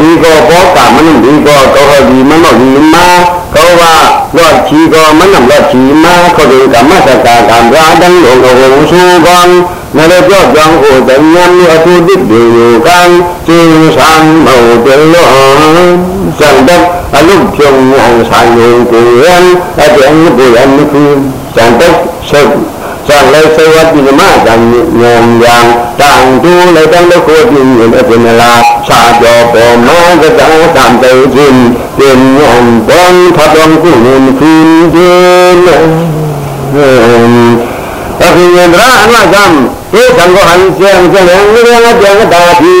ဒီကောဘောကမနဒီကောကောဒီမနောဒီမာကောဝလောချီကောမနလောချီမာခောဒီကမသကာကံရာတံလောကောစုကောနရပြောကြောင့်ဟိုတဉာဏ်အထုတိတေကံကျင်းဆံမောတေလောစံတအလုဖြုံအောင်ဆိုင်ကိုရန်အတန်ဘုရန်ခုစံတဆက် စံလေစေဝတိမဇံဉာဏ်ယံတံတူလေတံလခိုတိဉာဏ်အပင်လာစာကြောပေါ်မောကတံသံတေခြင်းပင်ဉာဏ်ဘံထတော်ကုဉ္ခိခြင်းအခိယန္တရာအနကံဧသံဃောဟံစေံစေံဝိရဏတေကတာတိ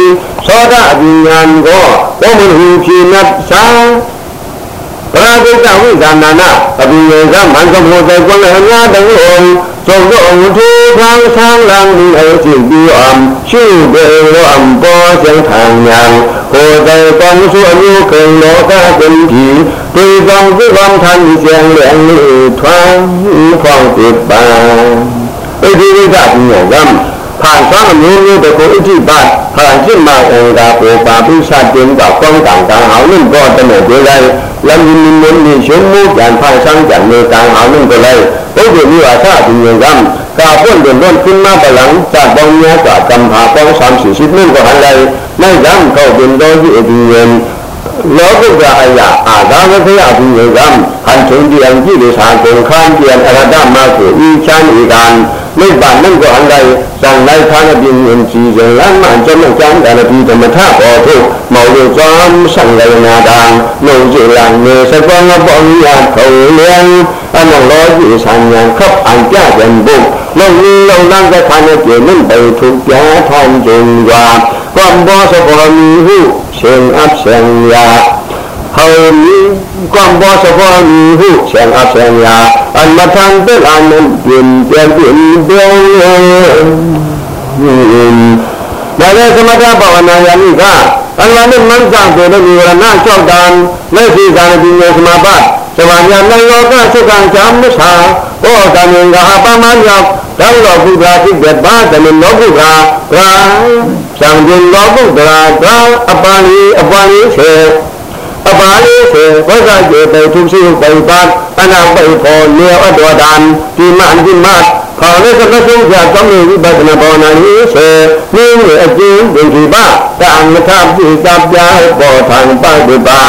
သောတာအဉ္ဉံကိုဘောမဟုဖြေနတ်သာပရာဒိတဝိဇာနာနာအပိယေကမန္တမောတေကွန်လေညာတံဟောသုံးတော်ဝထေခံသံလံဒီအစီပြုအောင်ရှိပေရောအံပေါ်စံထံညာဟောတေကောင်းစုအမျိုးခေလောကကံတိတေကောင်းစုကောင်းထံဒီကျန်လျံထွန်းဖောင်းပြပံဣတိရိကပညာကံผ่า ทรงพระองค์ทุกครั้งทางลังเอสิบิอมชื่อเบลอมก็เสียงทางยังโคใจกองส่วนอยู่เกินโลกาเป็นผีตุยกองผู้กองทันเสียงเหลียงนี่ทวางคลองติดบาไปที่วิจารณ์หนุ่มกัมผ่านความรู้นี้ไปคนอิทธิบาทผ่านขึ้นมาเองดาโปปาพิชาติเป็นกับกองต่างๆเอาเรื่องก็จะเหนือเดียวได้ လမ်းကြီးနင်းနေရုံမှုကြံဖန်ဆောင်ကြံနေတางအောင်လုပ်လိုက်ပုဂ္ဂိုလ်မျိုးအစဒီငင်ကံကာပွန်တွန်တွန်နာပလန်စတောင်းများကကံဟာပေါင်း30ရှိနှုတ်ကဟန်လိုက်နိုင်ကံကောပင်တော်ကြီးအဒီယံ အာသာဝခယဘုရားကံဟန်ချုံဒီအံကြည့်လေသာကုန်ခန်းပြန်အရဒမကိုဤချမ်းဤကံနိဗ္ဗာန်နဲ့ကိုအံလိုက်ဇံလိုက်ခါနဲ့ပြင်းရင်ကြည်ရင်လမ်းမှန်ကျမ်းကျမ်းတယ်ပြီးဓမ္မထပေါ်ထုတ်မောင်တို့ကြောင့်ဆံရနာတံလုံကြည်လံနေစကောငပေါင်းရခုံလျံအနလောကြီးဆံဉဏ်ခပ်အံကြတဲ့ဘုလုံလုံလန်းတဲ့ခါနဲ့ပြင်းနေပေထုပြားထောင်းခြင်းကကွန်ဘောစပေါ်မီဟု ရှင်အပ်ရှင်ရာဟောမီကွန်ဘောစပေါ်မီဟုရှင်အပ်ရှင်ရာအမထံတလန်ပြင်ပြန်ပြင်ပြောင်းဒါလည်းသမထဘာဝနာယာနိကအလ္လာဟ်နဲ့မန်းဆောင် တဲ့နိဝရဏ၆တန်လက်ရှိဇာတိမြေစမပတ်သဘာဝနာယောကသုကံဇာမသာဘောတမင်္ဂဟာပမယောဓာလောကုသာတိကဘာတမနောကုသာဘာသံဃင်လောကုသာဘာအပါလီအပါလီဆေအပါလီဆေဘောဇာကျေတေထုရှိပိပတ်အနာပိဖောနေအတောဒံဒီမန်ဒီမတ် ခေါ်တဲ့ကဆုံးဖြတ်ကောင်းတဲ့ဝိပဿနာဘာဝနာလေးဆေနင်းရဲ့အကျဉ်းဒိဋ္ဌိပတံမထပိသပြာပေါ်ထံပတိပံ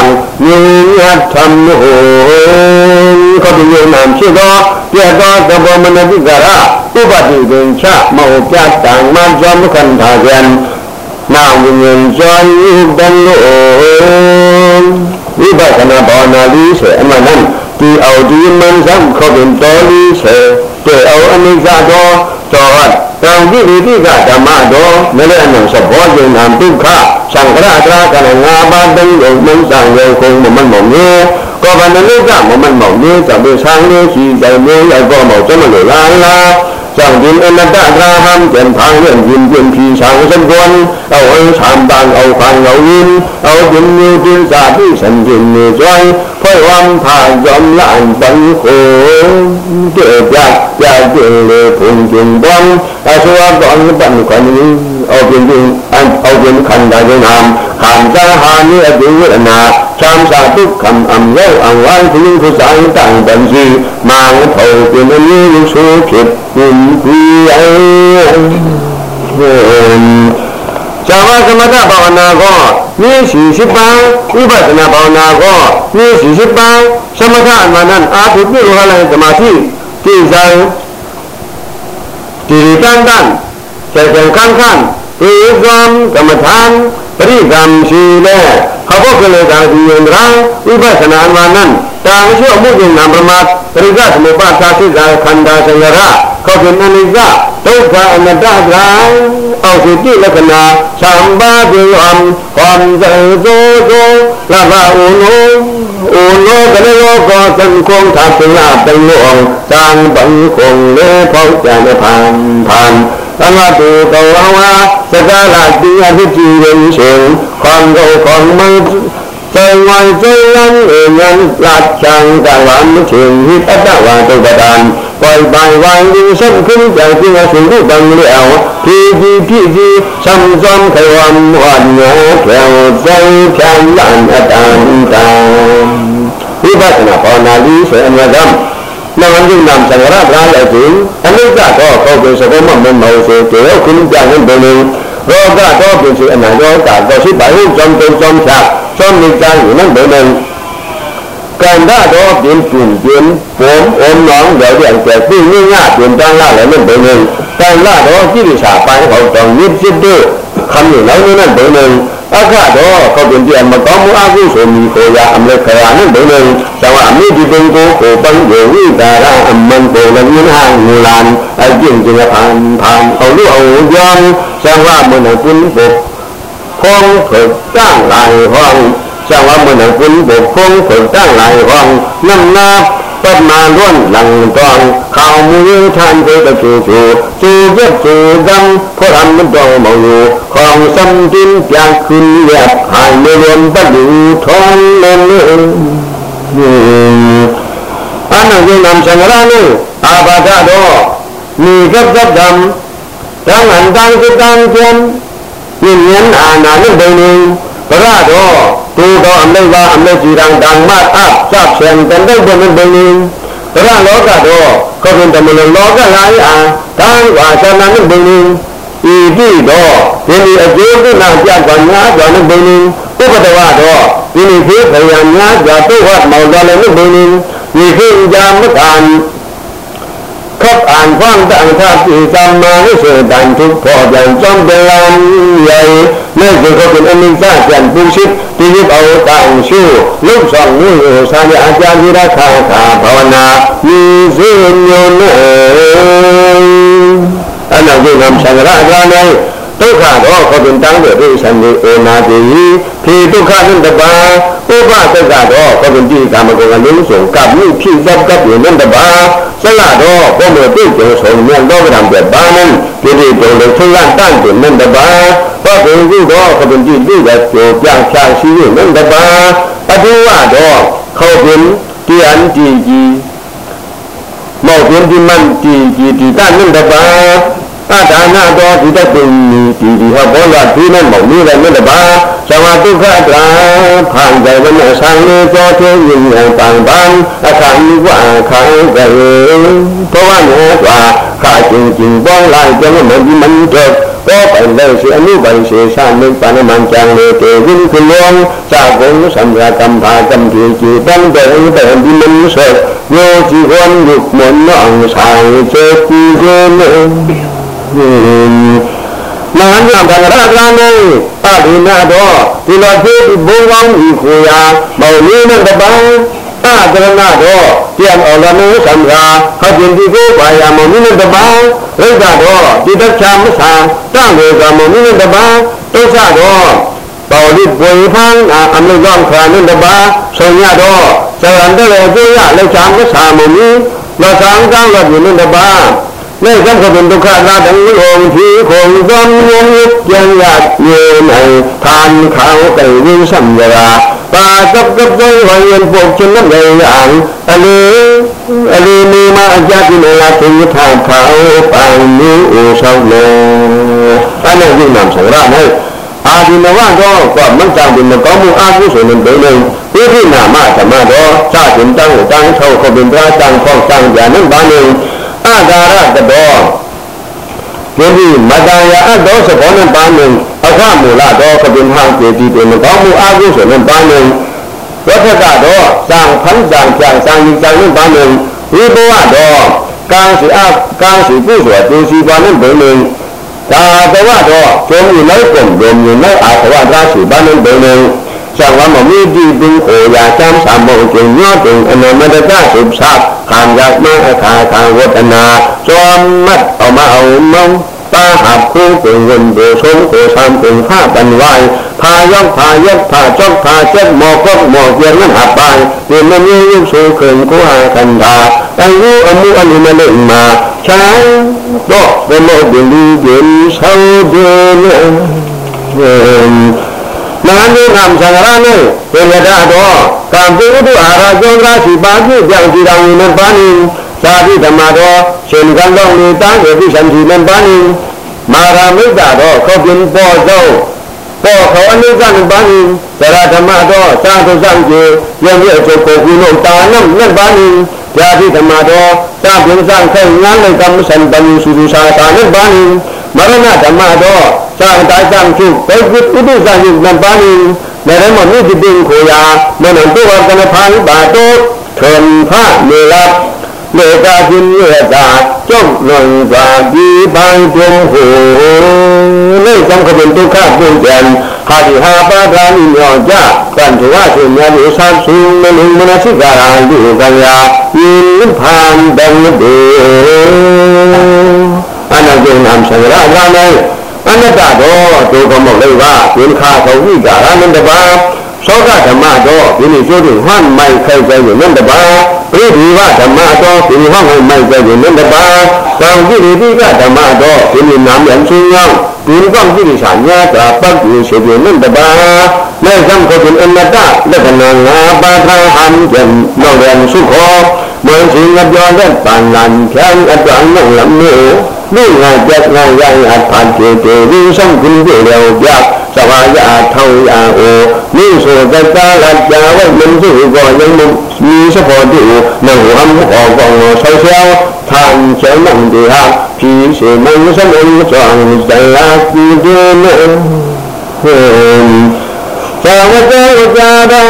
ဉာဏ်ထံဟောခေါ်တဲ့ဉာဏ်ဖြစ်သောပြတ်သောသဘောမနတိကရဥပတိပင်ချမောပြတံမဇောမခန္ဓာယံနာဝိညာဉ်ဇောယုတံလို့ဝိပဿနာဘာဝနာလေးဆေအမှန်တမ်းဒီအောင်ဒီမန်စံခေါ်တဲ့တော်လေးဆေ တဲ့အောင်အနိစ္စတော်တော်ဟတ်တံတိဝိတိကဓမ္မတော်မလဲအနံသဘောကျင်ံဒုက္ခသံဃရအတရာကနငါးပါးတုံးလုံးမုံတံရေခုံမမတ်မောင်မြေကောဗနလုကမမတ်မောင်မြေသဗ္ဗေသံဃေရှိတိုင်မြေရောက်တော့မောကျမလို့လာလာ อย่างยินอนัตตาราหัมเจียนทางเรื่องยินเจียนผีชางสันวนเอาเอ้ชามบางเอาฟังเอายินเอายินมือจินสาที่สันยินมือจ้อยเพื่อความผ่านยอมละอันบังโขเจ็บยากยากจึงเลยพุงจึงบ้องอาสวะบ้องบันขวัญเอาเป็นจึงเอาเป็นขันได้ด้วยนามขันจะหานี่อดีตนา สามสาทุกคำอันเล่าอันวานคุณผู้สายต่างบัญชีมาเท่าเป็นนี้สูผิดกุมกุยจาวสมถะภาวนาก็มีสี่สิบปางวิปัสสนาภาวนาก็มีสี่สิบปางสมถะมานั้นอาภิปุโรหะลังสมาธิที่สังจิตตั้งตั้งใจเป็นข้างข้างที่ยอมกรรมฐาน ပရိကံရှိလေဟဘောကလေသာဒီယန္တရာဥပဒနာအမှန်တန်တာမရှိအမှုဉာဏ်ပရမတ်ပရိသသမုပ္ပါသာသိဇာခန္ဓာစရခောကိနနိဇဒုက္ခအနတ္တကံအောက်စီတိလက္ခဏာသံပါတိယံဟောံဇေသောသောလဘဥနောဥနောကလေယောကောသံခုံသာပိယပိယောသံပံခုံလေဖောက်ကြံဖန်ဖန် သမတုကဝံဝါသကလာတိအဖြစ်ကြည်ရင်ရှင်ခံကောခံမံစေဝံစေယံဧယံလတ်ချံကဝံခြင်းဟိတတဝံတုပတံပိုင်ပိုင်ဝံဒီစံခုကြောင့်ကျေစုရုပံလေအောင်ဖြီဖြီဖြီဖြီသံသံခေဝံဝါညောခေဝဇံဖြံလန်အတံတံဝိပဿနာဘာဝနာလေးဆိုအမြဲတမ်း နဝံကိနံသံရတာလည်းသူအနိစ္စတော့ပုဂ္ဂိုလ်စကောမမမောစေတေကုဏ္ဍယံဘလေရောဂတော့ပြင်စီအနာရောဂါတော့ရှိပါရင်ဇံတုံဇံချာဇံနိစ္စယနံဘလေကန္ဓာတော့ပြင်ပြင်းပြင်းပုံအုံနောင်ရောက်တဲ့အတွက်ပြင်းညပြင်တန်းလာလည်းဘလေကန္ဓာတော့ကြည့်ရစာပိုင်းဟောတော့ညစ်စစ်တို့ခမ်းလို့လည်းဘလေ นจอมฉากจอมมีใจอยู่นั่นเป็นการได้ดอกเป็นกลุ่มเป็นผมอมน้องเดี๋ยวเดี๋ยวแต่ที่นี่ง่ายเป็นตั้งล่าแล้วนั่นเป็นหนึ่งการล่าดอกที่ดิสาไปเขาต้องยึดยึดด้วยคำอยู่แล้วนั่นเป็นหนึ่งอาคาดอกเขาเป็นเดียนมาต้องมุอากุศลมีโคยาอเมริกานั่นเป็นหนึ่งแต่ว่ามีที่เป็นโกโคปังเยวิตาระอัมมันโกละยินห่างมูลานไอ้จริงจริงผ่านผ่านเอาลูกเอาย้อนแต่ว่ามันเป็นปกคงเกิดตั้งหลายห้องเจ้า ว่าเมื่อหนังคุณบกคงฝึกตั้งหลายห้องน้ำนาต้นมาล้วนหลังตองข่าวมือท่านเพื่อจูจูจูเย็บจูดำเพราะทำมันต้องเมาอยู่ของซ้ำจิ้นอยากขึ้นแยบหายไม่รวมบัดอยู่ท้องเล่นอันนั้นยังนำสังรานี่อาบาดาโดมีกับกับดำทั้งอันตั้งคือตั้งเทียนยิ่งเงี้ยอานานึ่งเดิน ဗရတော်ဒူတော်အမိတ်ပါအမိတ်ကြီးရန်ဓမ္မအစဖြံတန်တဲ့ဘုံဘုံဗရလောကတော့ကောရင်တမလလောကလာအာဓမ္မဝါသနာနဲ့ဘုံဤတိတော့ဒီဒီအကျိုးကုဏကြကညာကြောင့်ဘုံဥပဒဝတော့ဒီဒီဖေးခရညာကြောင့်တုဝတ်မောင်တော်လည်းဘုံဤဖေးကြမတန် คบอ่านความต่างทัพที่จำมาให้เสื่อดันทุกพออย่างจอมเป็นลำใหญ่เมื่อคือเขาเป็นอมิซาจันปูชิตที่ยึดเอาต่างชื่อลูกสองนิ้วสามีอาจารย์ที่รักษาขาภาวนามีสิ่งโยนเอ๋อันนั้นคือนำสังราชาใน ဒုက္ခတော့ခပင်တံတေရိသံနေအေနာတိဖြေဒုက္ခနတပံဥပသက္ကတော့ခပင်တိကာမဂုဏလုံးစုံကပ်မှုဖြစ်သပ်ကပ်နတပံဆလတော့ဘုံမတိကျေဆုံးမြတ်တော့ကံပြပါမင်းဒီဒီတုံလုံးထုံးလန့်တန့်တေနတပံဘောဂုံကုတော့ခပင်တိတိကကျေပြန့်ချာရှိနတပံပတုဝတော့ခပင်တိအန်တိကြီးမောပင်ဒီမန်တိကြီးဒီကနတပံ အဒါနတော်ဒီတပိဒီဒီဟောဘောလာဒီနဲ့မောင်လေးလည်းမြတ်ပါသဝတုခတရာဖန်ကြဝနဆံလေးတော်သေးရင်ပန်ပန်အခါဤဝအခါကရေဘဝနဲ့စွာခါချင်းချင်းပေါင်းလိုက်ကျွန်တော်မဒီမန်တော့ဘောပိုင်လို့ရှိအမှုပိုင်ရှိစာနိဗ္ဗာန်မှန်ကြံလေတေဝိခလုံးသာဘုံသံဃာကမ္ဘာကံကြည်ကြည်တန်တဲ့ဒီမင်းဆိုယောဇီဝံယုမနောင်ဆိုင်စေကူ ကိုမဟာညဗန္ဒရာကံနေပဒိနာတော့ဒီလိုဖြစ်ဘုံကောင်းဤခိုရာမောင်လေးနဲ့တပန်းအကရဏတော့ပြန်အော်လမေသံဃာဟတ်တင်ဒီကိုပါရမောင်လေးနဲ့တပန်းရိတ်တော့ဒီတချာမဆာတံဝေကမောင်လေးနဲ့တပန်းဒုက္ခတော့ပေါ်လိပွေဖန်းအမလို့ကြောင့်ခါနဲ့တပါဆုံရတော့ဇရန်တဲ့ကျေရလက်ချာမဆာမမီလဆန်းကောင်းရပြီနဲ့တပါไနေသံဃံဒုက္ခသာတံဝိဟောဖြေခုံသောယုံယပြန်ရယေမံခန္ခောကိဝိသံယရာပါသပ္ပတေဝယံပုတ်ခြင်းနေယံအလေအလေမေမအကြတိမေလာသင်္ထာထာဩပံနိဩသောလေအဲ့ဒီနံဆိုရမယ်အာဒီနဝတော့ကမန့်တံဒီမကောင်းမှုအာဟုဆိုရင်ဘယ်လိုိရိနာမဓမ္မတော်စတင်တံတံထောခုပင်ပြာတံဖောက်တံယာနိဗ္ဗာန် အကာရတဘောဒီဒီမတန်ရာအတော်စဘောနဲ့ပန်းနေအခမူလာတော့ကပင်ဟောင်းကျေတီပင်ကောင်းမှုအကုဆိုနဲ့ပန်းနေဝဋ္ဌကတော့စံဖန်းစံပြန်စံယူစံနဲ့ပန်းနေဒီဘဝတော့ကံစီအကံစီကုဆိုတူစီပါနဲ့ပန်းနေဒါတော့တော့ကျုံးယူလိုက်ကုန်ပင်ယူလိုက်အာသဝတာစီပန်းနေပန်းနေ จังว่ามมีดีบึงโอยาจำสามองจึงยอดจึงอนุมัติตาสุบสับขามยากมาคาทางวัฒนาจอมมัดเอามาเอามองตาหับคู่กึ่งเงินเบื่อชนโอสามกึ่งห้าปันไหวพายกพายักพาจ้องพาเจ็ดหมอกก็หมอกเยียงนั้นหับไปเรียนมันยิ่งสูงเขินกูหากันดาตั้งรู้อมุอันนี้มาเล่นมาใช้าโลกเป็นโมกเดือดดีเย็นเศร้าเดือน နာမေကံသံဃာနေသေရတတော်ကံပုဒ္ဓအာရကျောင်းသားစီပါပြုပြောင်းစီတော်ဝင်မပန်းနေသာတိဓမ္မတော်ရှင်ကံတော်လေတန်းကိုပြုဆောင်စီမပန်းနေမာရမိတ်တာတော်ခေါပင်ပေါ်သောပေါ်ခေါအနိကံပန်းနေသရဓမ္မတော်သာသုဇံကျေယံမြေအကျိုးကိုကုလို့တာနံမြတ်ပန်းနေဓာတိဓမ္မတော်သာပင်စံခဲငန်းလေကမ္မစံတံစုစုစာသာနံပန်းနေ မရဏဓမ္မတော့သာတာသံဖြင့်ဘိက္ခုဥဒိသံဖြင့်နံပါနေလည်းမမြင့်တင်ခိုရာမနံတုဝကနဖာဟိပါတောထွန်ဖနေလမေကာခြင်းရတာကျုံလွန်စွာဒီပန်းတွင်ဟူလေသံခပင်ဒုက္ခပုညံဟာဒီဟာပါဒာနိညောကြကံတဝသေမြတ်၏သံသုမနုမနစိကာရံဒီကံယာဤဖန်တံတေ အနဂုဏံသံဃာဂာမေအနတ္တတော်ဒုက္ခမောလေးပါဒုက္ခသောဝိကာရနန္တပါသောကဓမ္မတော်ဒီနေ့ကျိုးတွေဟွမ်းမိုက်ခိုက်ကြရင်နန္တပါပရိဒီဝဓမ္မတော်ဒီနေ့ဟွမ်းမိုက်ကြရင်နန္တပါသံဃိရိတိကဓမ္မတော်ဒီနေ့နာမယံချင်းရောက်ဒီကောင်းကြည့်ရစာညာတာပတ်ပြီးရှိပြနန္တပါမဲ့ဇံကိုဒီအနတ္တလက္ခဏာငါပါထဟံကျန်လောက်ရန်စုခော โดยอิงกับยอนได้ปานนั้นแค่อัตวันนั่งลำเนื้อนี่งานจัดงานยังอัดผ่านเจเจวิ่งส่งคุณเดียวยักสวายาเท่ายาโอนี่สุดตาลัดยาว่ามันสู้ก่อนยังมันมีสะพอดีหนึ่งคำออกกองเสียวทานเสียงนั่งดีฮะผีเสียงมันสมุนสว่างใจลาดีเดือนเฮ้ သာဝတ္တဝကြတံ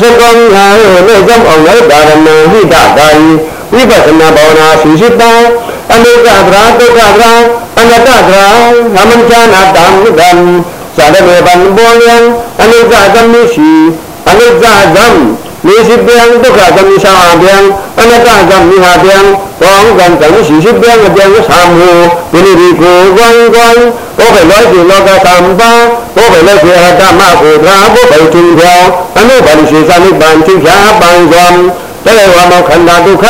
သကောင်းဟာလေကံအောင်လေပါရမဟိတကာယဝိပဿနာဘာဝနာရှိရှိတံအနိကဗရာဒုက္ခဗရာအနတ္တဗရာသမ္ချာနာတံဝိဒံသာရမေဘံဘောယံအနိကသမိရှိအနိကသံ निषिभ्यं दुःखसंशाभ्यं अनकासंहाभ्यं त्वां गन्तं शिशुभ्यं अभ्यं साम्भो विनिरिको गं गं बोभैलोकि लोकसम्पा बोभैलोकि हतमहोद्रा बोभैचिन्भ्यौ अनुबलिषि समिबाञ्चिभ्या बाङ्गं तदेव मो खन्दा दुःख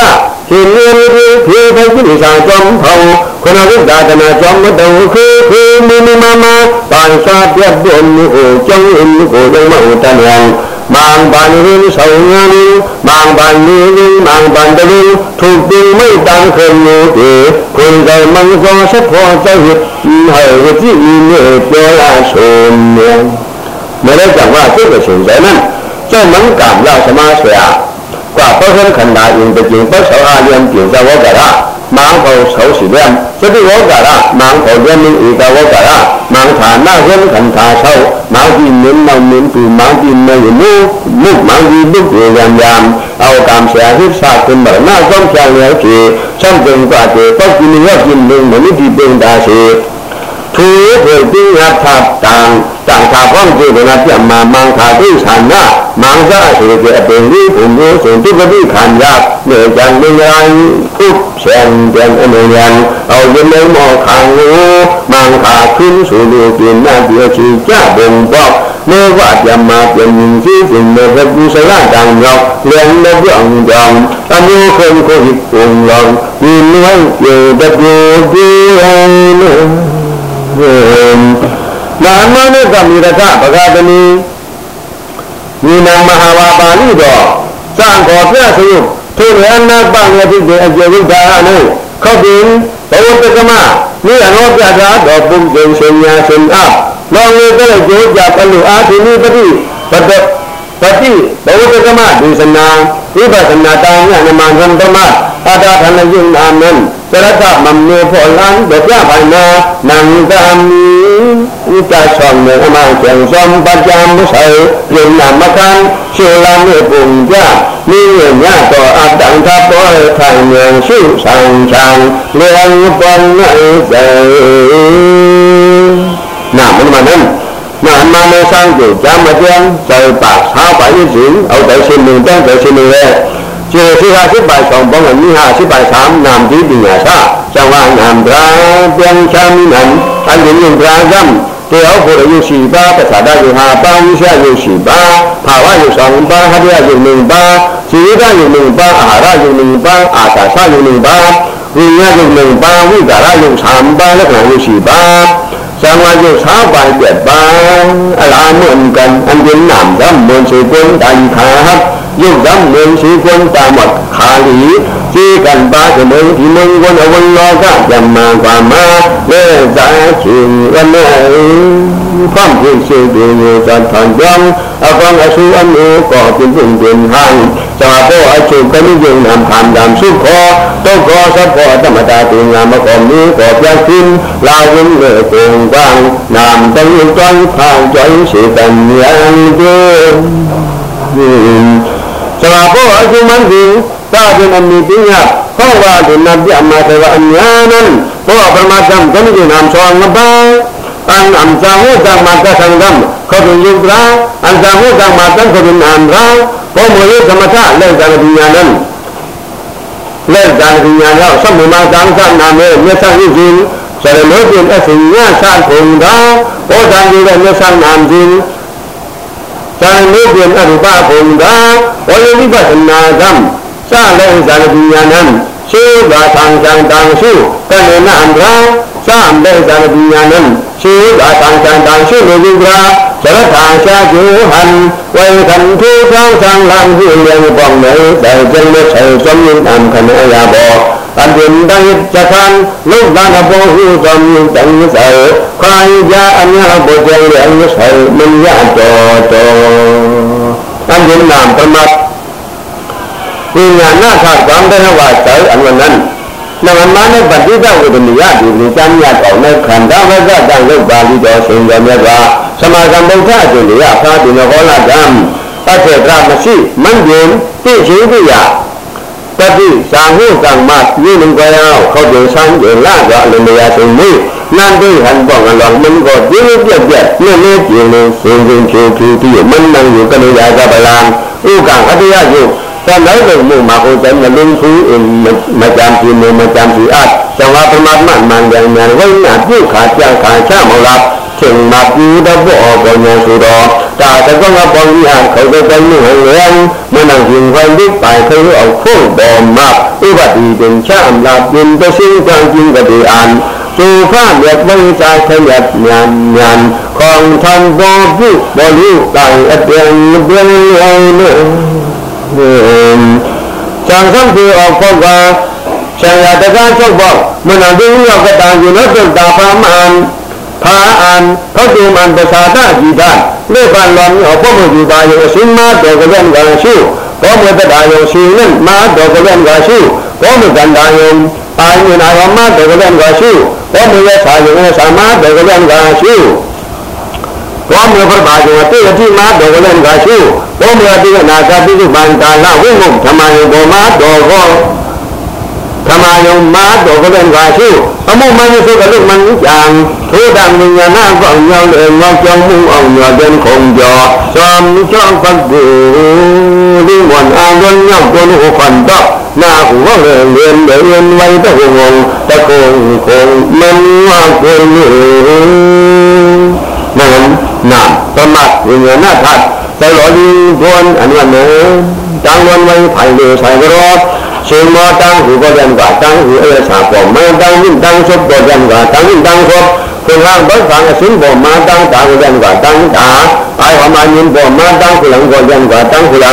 ရှင်မြေပြေဖေးဖိုက်ကိလေသာကြောင့်ဟော ခန္ဓာကိုယ်သာသနာကြောင့်မတော်ခုခုမီမီမမပါရစာပြတ်တဲ့မှုကိုကြောင့်အမှုကိုလုံးမတန်ရန်မံပန်ရင်းဆောင်ရန်မံပန်ရင်းမံပန်တရင်သူပင်မိတ်တန်ခွန်လို့ဒီခွန်ကမန်သောဆက်ဖို့တဲ့ဟဲ့ဝတိမီမြေပြောလာဆုံးမလဲကြောင့်ကစိတ်ကရှင်တယ်နော်这门岗要什么学啊？挂包身看他用的紧，不手啊用紧在我给他。 มันกลับเราสมาเสียกว่าเพราะฉะนั้นขันดาอินเป็นจริงเพราะสาวอาเรียนเกี่ยวกับว่ากันละมังเขาเขาสิเรียนสติว่ากันละมังเขาเรียนมีอีกว่ากันละมังฐานหน้าเรียนขันธาเช่ามังกินเน้นมังเน้นตูมังกินไม่รู้มุกมังกินลุกเรียนยามเอาตามเสียที่ศาสตร์เป็นแบบหน้าต้องแข่งแล้วทีช่างเป็นกว่าเจก็กินเนื้อกินหนึ่งเหมือนที่เป็นดาสี ทุกเพื่อที่รัฐต่างต่างชาพ้องจีบนะที่มามังคาที่ฉันนะมังซาสุริเเป็นที่ผมรู้ส่วนทุกที่ขันยากเหนื่อยจังไม่ไรทุกแสนเดียนอเมริกันเอาเย็นเลยมองขังรู้มังคาขึ้นสู่ดูกินหน้าเดียวชีจ้าบ่งบอกเมื่อว่าจะมาเป็นที่สิ่งเมื่อพระกุศลดังเราเลี้ยงเมื่อยองยองอายุคนโควิดปุ่งลองมีเนื้ออยู่ตะกูดี နာမနကမိရထပဂဒနီညီနမဟာဝါပါဠိတော်စံခေါ်ပြဆိုထိုရဏပငတိတေအကျေဝိဒါနုခောပိဘဝတကမနိအနောပြတာတော်ပုဂ္ဂိုလ်ရှင်ညာရှင်အလောငေကလေးကြိုးကြပလူအာသီနိပတိပတပတိဘဝတကမဒေသနာဝိပဿနာတာဉာဏမံသံဓမ္မအာတာထနယုံနာမံสรตมัมเนพอลังเดชะภายนานังกามีอุตสองเนมาเสียงสมปัจจามุสัยยินนามคันเชื่อลังเอปุญญามีเงียต่ออัตตังทับปอยทางเมืองชื่อสังชังเลี้ยงปนในใจน่ามันมานั้นနာမမေဆောင်ကိုဂျာမပြန်စေပါသာပါရည်စဉ်အောက်တဲ့ရှင်မင်းတန်းတဲ့ရှင်မင်း ကျေတိဟာဖြစ်ပါဆောင်ဘောင်းမိဟာဖြစ်ပါသံနာမ်ဒီပညာသာဇဝနံဗရာပြန်ချာမိနံသံဃိယံဗရာဇံတေယောဘုရယုရှိပါပသဒယဟာပါဝိရှယုရှိပါဘာဝယုဆောင်ပါဟရယယုနိပါဇီဝယုနိပါအာဟာရယုနိပါအာသာသယုနိပါဝိညာဉ်ယုနိပါဝိဒါရယုသံပါလက္ခဏယုရှိပါသံဃာယုသာပါပြပံအလားမွန်ကံအံပြင်းနံဓမ္မွန်စေပွန်တိုင်ခါဟ ยิ่งดำเนินชีคนตาหมดขาหลีชี้กันปาเสมอที่มึงวนอวนรอก็จำมาความมาเมื่อสาชิงวันไหนความเพียรเชื่อดีมีจันทร์ยองอาฟังอาชีอันนี้ก็เป็นสิ่งเป็นห้างจาโตอาชีก็นิยมนำคำดำสุขคอต้องขอสัพพอธรรมดาตีงามมาก่อนนี้ก็เพียงขึ้นลาวิ่งเลยโกงกว้างนำตั้งตั้งทางใจเสียกันยังเดิม သဘာဝအကျိုးမှန်စီသာဒနမီတိယဘောဝဒနပြမသဝအညာနံဘောပရမတံသမိတိနံသောငပံတံအံဇာဝေသမတသံဃံခောတုယုတရာအံဇာဝေသမတံခောတုနံရာဘောမယေသမထလေဇာတိညာနံလေဇာတိညာရောသမမသံသနာမေမြတ်သယုဇင်စရမေပြင်အစဉ္ညာသံဘုံသာဘောဓံဒီရမြတ်သံနံဇင် ဆရမေပြည့်အရူပကုံသာဝေယိပသနာကံစလည်းဇာတိညာနံရှိဘာသံသံတံရှုတဏ္ဍနံရာစံလည်းဇာတိညာနံရှိဘာသံသံတံရှုလူကြီးရာဇရထာရှာကျူဟံဝေခံထုသောသံလံဟိယံပေါင်းနေတေကျင်းနဲ့ဆေစုံယံခဏအရာ ဘောအပြင်းတိုင်းစခံလုံလာနဘောဟုသောမြင့်တန်စေခိုင်ကြအမြတ်ဘုရားရဲ့ဆေမင်းရတော်တော်အပြင်းနာပမတ်ပညာနာထဗံတနဝသာအနနံနမမနဲ့ပฏิပတ်ဝေဒနိယဒီလူချမ်းမြတ်တော်နဲ့ခန္ဓာဝဇ္ဇတံလုတ်ပါဠိတော်ရှင်တော်မြတ်ကသမာကံဗုဒ္ဓအကျင့်ရဖာဒီနဟောလာကံပတ္ထေကမရှိမံကျင်သိချင်းပြရ တတိဇာဟုကံမပြေလုံကရောခေါတင်ဆောင်ရလာကြအလမယာသိမှုနန္တိဟံဘောင်လောမင်းကိုဒီလိုပြက်ပြက်နဲ့နဲ့ပြင်းလို့စဉ်စဉ်ချူချူတိမန္တန်ယုကလေယာကပလံဥကံအတရယုသံလိုက်လို့မှုမှာကိုယ်တိုင်မလုံးဘူးမကြံပြင်းမကြံပြအသဝပမတ်မန်မြန်မြန်ဝိညာဉ်ပြုခါကြံခါချမောလား ချိန်မှာပူတော့ပေါ်ကောင်းဆိုတော့ဒါကတော့ငါပေါင်းကြီးဟာခေါင်းတိုင်းနဲ့ဝင်လဲမနက်ရင်ဝင်ပြီးပိုင်ခဲအောင်ဖို့ပေါ်မှာဥပဒိတင်ချအလာပြင်တရှိကံကျင်းကတိအန်သူဖာမြတ်ဝိဇာခရယဉာဏ်ဉာဏ်ခေါင်းထံပေါ်ပြုဘောလူတိုင်အပြန်ပြင်းအောင်လို့ဆံဆံပြေအောင်ဖို့ကဆရာတကားချုပ်ပေါ့မနက်ရင်ရောက်ကတန်ယူလို့တာပါမှန် ဖာအံဖောက်တုမံတသာတကြည်တာလေပန်လောမြောဖို့မှုဒီပါယောအရှင်မတော်ကလည်းကရှုဘောမတတာယောရှင်နဲ့မာတော်ကလည်းကရှုဘောမကန္တာယောအာယနာရောမတော်ကလည်းကရှုဘောမရဲ့သာယောဆာမတော်ကလည်းကရှုဘောမေပရပါကြောတေအတိမာတော်ကလည်းကရှုဘောမေတိကနာသတိကဗန္တာလဝိမုဓမ္မယောဘောမာတော်ကော ธรรมายมมาโตก็เป็นวาชิวพระมุ่งมันสุกระลึกมันอย่างรู้ดังมีงานหน้าก็อ่องยองเองงอกจองมุ่งเอาเงาเดินคงยอจอมจ้องฟังดูดีหมอนอานนย่อนหัวนุขันตอกหน้าหูก็เรื่องเรียนเรียนไว้ตะหงงตะคงคงมันว่าเนหนึ่งนั่นน่ะสมัครเงินหน้าทัดใจหล่อยิวนอันวันเนื้อจังวันไว้ไผ่เดือใส่กระรอก ရှင်မောတောင်းကိုကြောင့်ကတောင်းကိုအဲ့စာပေါ်မန်တောင်းရင်တောင်းဆုပ်ပေါ်ကြောင့်ကတောင်းရင်တောင်းဆုပ်ကိုကဘတ်ဆောင်အစင်းပေါ်မန်တောင်းတာကိုကြောင့်ကတောင်းတာအိုင်ဟမန်ရင်ပေါ်မန်တောင်းကိုလံကိုကြောင့်ကတောင်းကိုလံ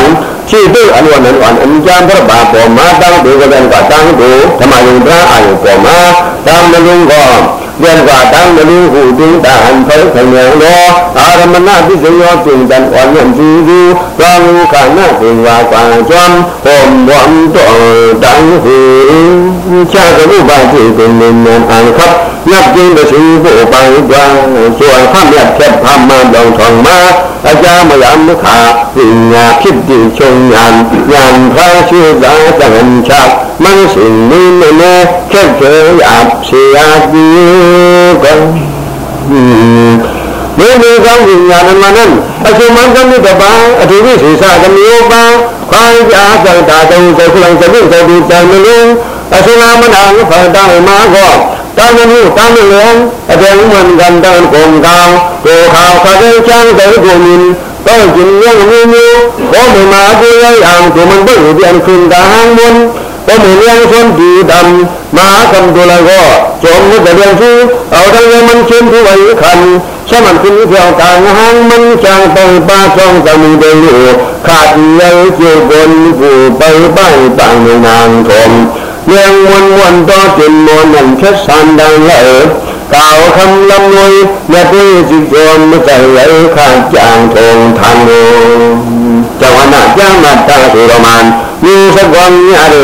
ရှိသူအလောနံအန်ကြံပြဘာပေါ်မန်တောင်းကိုကြောင့်ကတောင်းကိုဓမ္မယုံပြအာယုပေါ်မှာဓမ္မလုံးကော งก็ยันกว่าตั้งมันลุงหูดึงตาหันเขาขยันรออารมณะพิเศษยอจึงดันอ่อนยันจีดูรังขันหน้าถึงว่ากว่าจอมผมวันต่อตั้งหูชาติรูปบาที่เป็นเงินอันครับนับจริงไปสู่ผู้ไปกว่าส่วนข้ามยัดแคบพามมาดองทองมาอาจารย์มายามขาวิญญาคิดดีชงยานยานพระชื่อดาจังชัก မန်းစုံမင်းနဲ့ချက်ချေအပ်ချေအပ်ဒီကောမေမေကောင်းဉာဏမနံအစုံမန်းကမိတပံအတူရိစေသသမယောပံခိုင်းကြသံတာတုံသကုလံသကုသတုတံမလုံအစုံမနာဖတံမာကောတန်မှုတန်လုံအတေဥမံကံတံကုံကောကိုခါခဒေချံတေကုံတော့ကျင်းရမျိုးမျိုးဘောမမာကိုရအောင်ဒုမန်ဘုရားပြန်ခွင်ကောင်းမွန်း ก็หมุนยังชนดีดำมาคำตัวละก็จมนึกแต่เรื่องที่เอาทั้งเงินมันเชื่อมที่ไว้คันสมันคุณเที่ยวกลางห้างมันจางไปป้าช่องจะมีเดือดขาดเลี้ยงเกี่ยวบนผู้ไปบ้านต่างในนางทมเลี้ยงวันวันต่อจินมนนั่นแค่สันดังเลย ก่าวคำลำลุยนาทีสิบคนมุใจไหลข้างจางทงทางโลเจ้าหน้าจ้างมาตั้งสุรมานมีสักวันนี้อะไร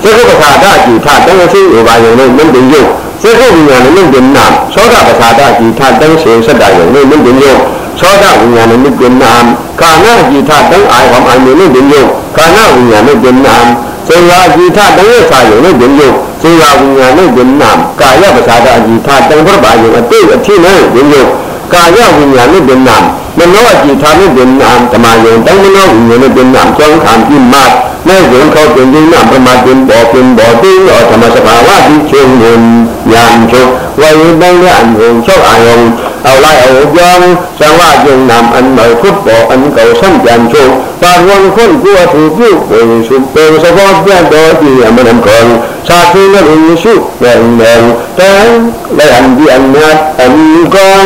เจ้าก็ขาดได้จีขาดตั้งชื่ออุบายอย่างนี้มันเป็นยุคเจ้าก็มีงานมันเป็นนามโซดาประชาได้จีขาดตั้งเสียงสดายอย่างนี้มันเป็นยุคโซดาวิญญาณมันเป็นนามกาหน้าจีขาดตั้งอายความอายมันเป็นยุคกาหน้าวิญญาณมันเป็นนาม စေဝါကြည်ထတန်းရဲ့စာယုံနဲ့တင်ယုစေဝါဝိညာဉ်နဲ့တင်နာကာယပခါဒကြည်ထတန်းဘုရားယုံအတိအထိနဲ့တင်ယုကာယဝိညာဉ်နဲ့တင်နာမနောကြည်ထနဲ့တင်နာဓမ္မယုံတန်းမနောဝိညာဉ်နဲ့တင်နာကြောင်းခံပြီးမှ ไม่เห็นเขาเป็นยิ่งน้ำประมาเป็นบ่อเป็นบ่อติ้งอธรรมสภาวะที่เชิงเงินยานโชคไว้ในเรื่องหงโชคอายงเอาไล่เอายองสังว่ายังนำอันใหม่พุทธบ่ออันเก่าสั้นยันโชคบางวันคนกลัวถูกยุบเป็นสุดเป็นสะพอแย่ดอที่มันนำคนชาตินั้นอิสุแดงแดงแต่ได้อันดีอันนัดอันกอง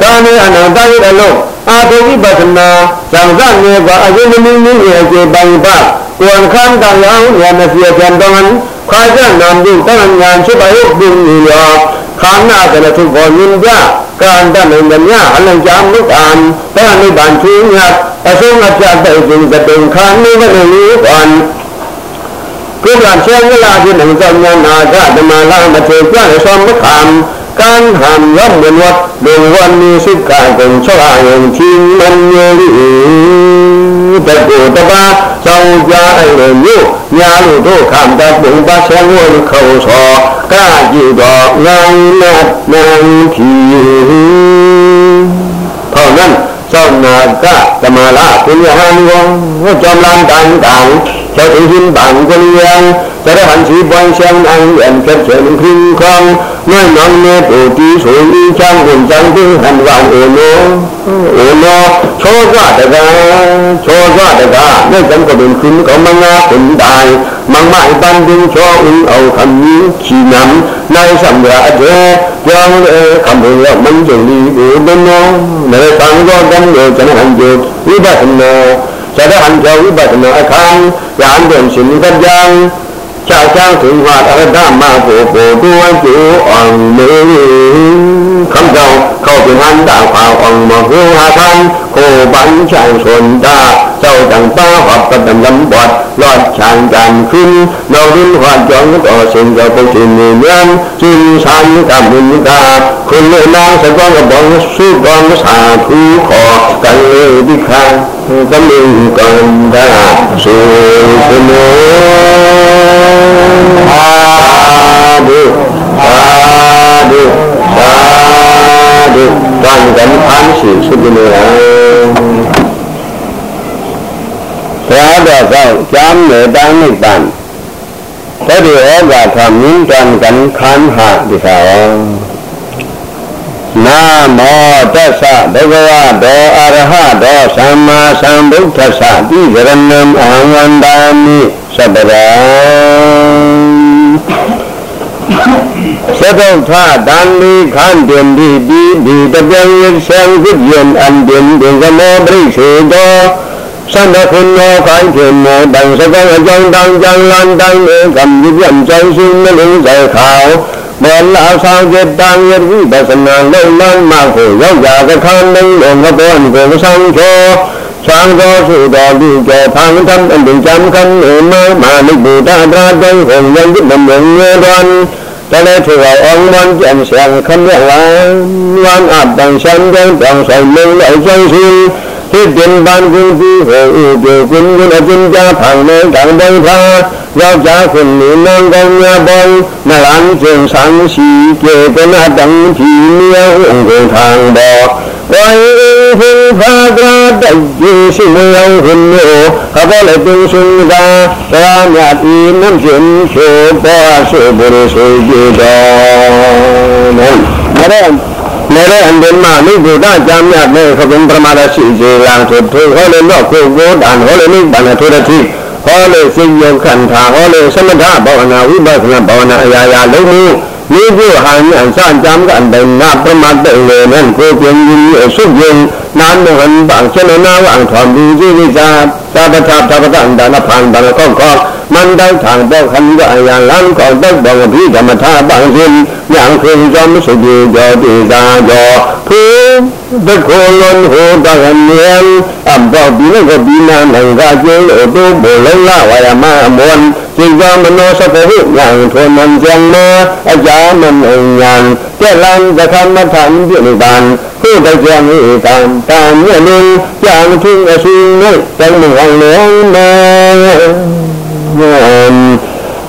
การนี้อันนั้นได้แล้ว အာတုဝိပဿနာဇံဇနေကအယုမင်းမင်းရဲ့ကျေပိုင်ပါကွန်ခမ်းတန်ရောင်းရမစီပြန်တော်ခါကြနံပြုတန်ညာရှိပါရုပ်ပြုနေရောခန္ဓာကလည်းသူပေါ်ညင်ကြကန္တနေမြညာအလံကြမုတ်တံတန်နိဗ္ဗာန်ချူညတ်အဆုံးအပြတ်တဲ့ခြင်းသတုံခန္ဓာဝနေဝန်ကုလဆံလာခြင်းနဲ့ကြောင့်နာကဓမ္မလာမထေပြရသောမခံ การหามย่อมเป็นวัดดวงวันมีสิกขาเป็นชราอย่างทิ้งมันเยรีตะกูตะบาเจ้าจาไอ้เรื่องยุยาลูโตขามตะบุงบาเชงวนเขาสอกล้าจีดอกงานนัดนางผีเท่านั้นเจ้านากะจะมาลาคุณยานวงจอมลานต่างต่างเจ้าถึงหินบางคนยัง จะได้หันสีบอลเชียงอังเอ็นเก็บเฉินครึ่งคลอง nơi nong nê tổ tí số y trang hồn trang tư hành vạn ổ nô ổ nô cho ra đại ca cho ra đại ca nơi dân có đường khuyến có mang nga khuyến đại mang mãi ban đinh cho ứng ẩu khẩm như chỉ nắm nay sầm ra chế cho khẩm bự ra mang dừng đi của bên nô nơi tăng do dân người chẳng hành dược ý bà thần nô sẽ đã hành theo ý bà thần nô khăn và anh đường xin ကြောက်ကြောက်သူဟာတရဒမကိုပို့တူဝကျူအောင်လေခေါင်းကြောင့် ข้าเป็นพันต่าข่าวของมาคือหาท่านโคบันช่างสนตาเจ้าจังป้าหอบกระดำลำบอดรอดช่างจันขึ้นเราดิ้นหวานจองก่อสิ่งเจ้าไปถึงในเมืจึงชันกับมุนตาคุณเลยนางสะก้อนกระบองสู้กังสาธุขอกันเลยดิค่ะก็มึงกันดาสุขโมอาดุอาดุอา တန်ကံဖန်ရှိသုတနေရဘုရားတော်ကောင်းကျမ်းနေတန်းနိဗ္ဗာန်တတိဩဃာသမြင်းတန်ကံခန္ဟာဒီသာနာမောတသဘဂဝတောအရဟတောသမ္မာသမ္ဗုဒ္ဓဆတိရဏံအဟံဝန္တာမိသဗ္ဗရာ စတုထတန်လီခန္တင်ဒီဒီဒီတပြင်းရဆံဝိယံအန်တင်ဒီကမောပရိစေတောသန္တခုနောခိုင်ခေမောတံစကောအကြောင်းတံကြံလန်တံေကံဒီပြန်ကျိုင်းစုမလုံးစေခေါမေလာဆောင်ကျတံယဝိပဿနာလုံလန်းမကိုရောက်ကြကခန္ဓာလုံးငဘောန်ကိုဆောင်ချောချံသောစုတော်လူကျော်ဖန်တံအလူကြံခန္ဓေမမာလိဗုဒ္ဓတရာတံဟောယံဒီမမငေတော် တလဲထေကအောင်းမန်ကြံဆံခမလန်နွမ်းအပ်တန်ဆံကြံတောင်းဆိုင်လုံးလိုက်ချင်စီဟိဒင်ဘန်ကူဒီဟေဥဒေကွန်းကွန်းအကျဉ်းကြဖန်လဲတန်တန်ဖာယောက်ျားခွင်နေနံကောင်းများပေါ်နလန်ကျင်ဆန်းစီကျေကနတံဖြီမြေဟုံကုန်ထံတော် ဝါယေဟိဘာဂရတယေရှိမယံဟိနောဟဘောလေတုစုသာသာမြတိနံရှင်ခေဘောဆုပုရိစေကေတောမောမရံမရံအန္တမမိဂုဒကြာမြတ်မေခဘံပရမရရှိစေလံသုထေဟောလေနောကိုကိုဒံဟောလေနိဗ္ဗာန်ထိုရတိဟောလေစိယံခန္ဓာဟောလေသမထဘာဝနာဝိပဿနာဘာဝနာအရာရာလုံးမှု เลยนี่บันทุรทิဟောလေစိတ်ယုံခံထားဟောလေသမထဘာဝနာဝိပဿနာဘာဝနာအရာရာလုံးမှုမိဖို့ဟန်အစံကြမ်းကန်တဲ့နာပမတ်တဲ့လေနဲ့ကိုပြင်းကြီးအဆုပ်ယုံနာမဟန်ဘာချနနာဝံထွန်ဒီကြီးကြီးသာသာပတာသာပတန်ဒါနဖန်ဘာကောကောมันได้ทางบอกคันก็อย่างลังก็ได้บอกพี่ธรรมทาบางสิ่งอย่างคืนจอมสุดีจอดีตาจอผู้တခိုလွန်ဟောတကမြဲအဘောဒီလကဒီနာနံကကျေလို့တို့ဘလလဝရမအမွန် စိတ်ကမနောစပဟုညာထွန်မံကျန်မအကြာမမညာတဲ့လံသခမထံပြိနိဗ္ဗာန်ခုတကြံဤကံတံမြဲလို့ကြံထင်းအစီနဲ့ကျမ်းမအောင်လုံးမေ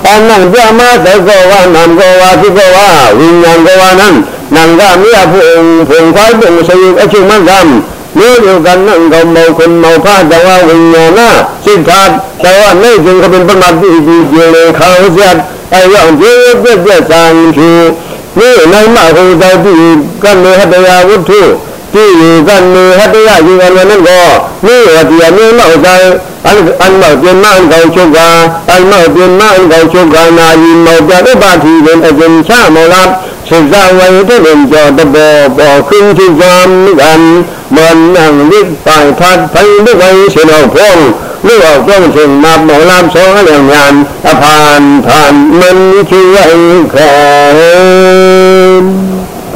အနံပြမသကောဝနံကောဝသုကောဝဝိညာဉ်ကောဝနံနံကမြတ်ဖုံဖုံခွိုင်းပုံစေအချုပ်မကံ မေရုကနံကမောခမောဖာတဝဝိညာဏစိတ်သာတဝနေခြင်းကပင်ပမတိဒီကျေလေခောဇတ်အယောဒီပြက်ပြက်သံဖြူမေနိုင်မဟုတောတိကမေဟတရာဝုထုတိယေကနေဟတရာယေကလည်းကောမေရတိယမေမောဇာအန်အန်မောပြမန်ကောင်ချုပ်ကအန်မောပြမန်ကောင်ချုပ်ကနာယီမောပြတပတိဝင်အကျဉ်းချမောလား ยินเมื่อจะได้บาทีเป็นอจินชาโมลับศึกษาไว้ที่เป็นจอตะบอบอกขึ้นที่ความกันมันนั่งวิปายพัดไปด้วยไว้เสียงพงเลือกต้องถึงมาหมอลำสองเรื่องงานอภานผ่านมันช่วยแค่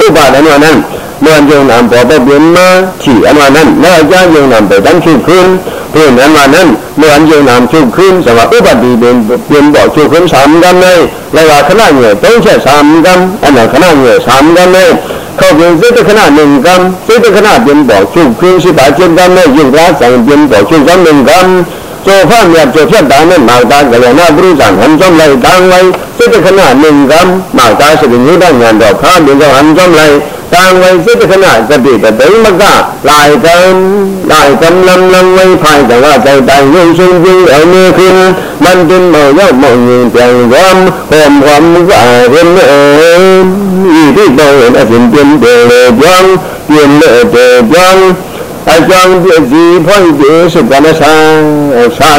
อุปาทานนั้น ล้วนยงนำพอไปเปลี่ยนมาขี่อันว่านั้นเมื่อจ้ายงนำไปตั้งชื่อขึ้นเพื่อนอันว่านั้นเมื่ออันยงนำชื่อขึ้นสำหรับอุบัติเป็นเปลี่ยนบอกชื่อขึ้นสามกันเลยระหว่าขณะเหนื่อยต้องใช้สามกันอันไหนขณะเหนื่อยสามกันเลยเขาเป็นเจตขณะหนึ่งกรรมเจตขณะเปลี่ยนบอกชื่อขึ้นสิบาเจตกรรมเลยยุงรักสังเปลี่ยนบอกชื่อกันหนึ่งกรรมโจฟ้าเมียโจเพียดาเนี่ยมาตากระยานาบริจังหันจอมไหลดังไว้เจตขณะหนึ่งกรรมมาตาสิ่งนี้ได้งานดอกข้าเดียวหันจอมไหล တံဝေစိတခဏသတိပတိမကလာကံလာကံလမ်လမ်ဝေဖိုင်ကလာတိုင်တိုင်ရုံရှင်ကြီးအမေခင်မန်တင်မောရောက်မောင်ရင်ပြန်ဝမ်ဟောမ်ဝမ်စာရင်ဤဒီတော့အပြင်ပြင်တယ်ပြောင်းပြင်လို့တယ်ပြောင်းအကြောင်းပြည့်စီဖွင့်ပြစကနဆာဆာ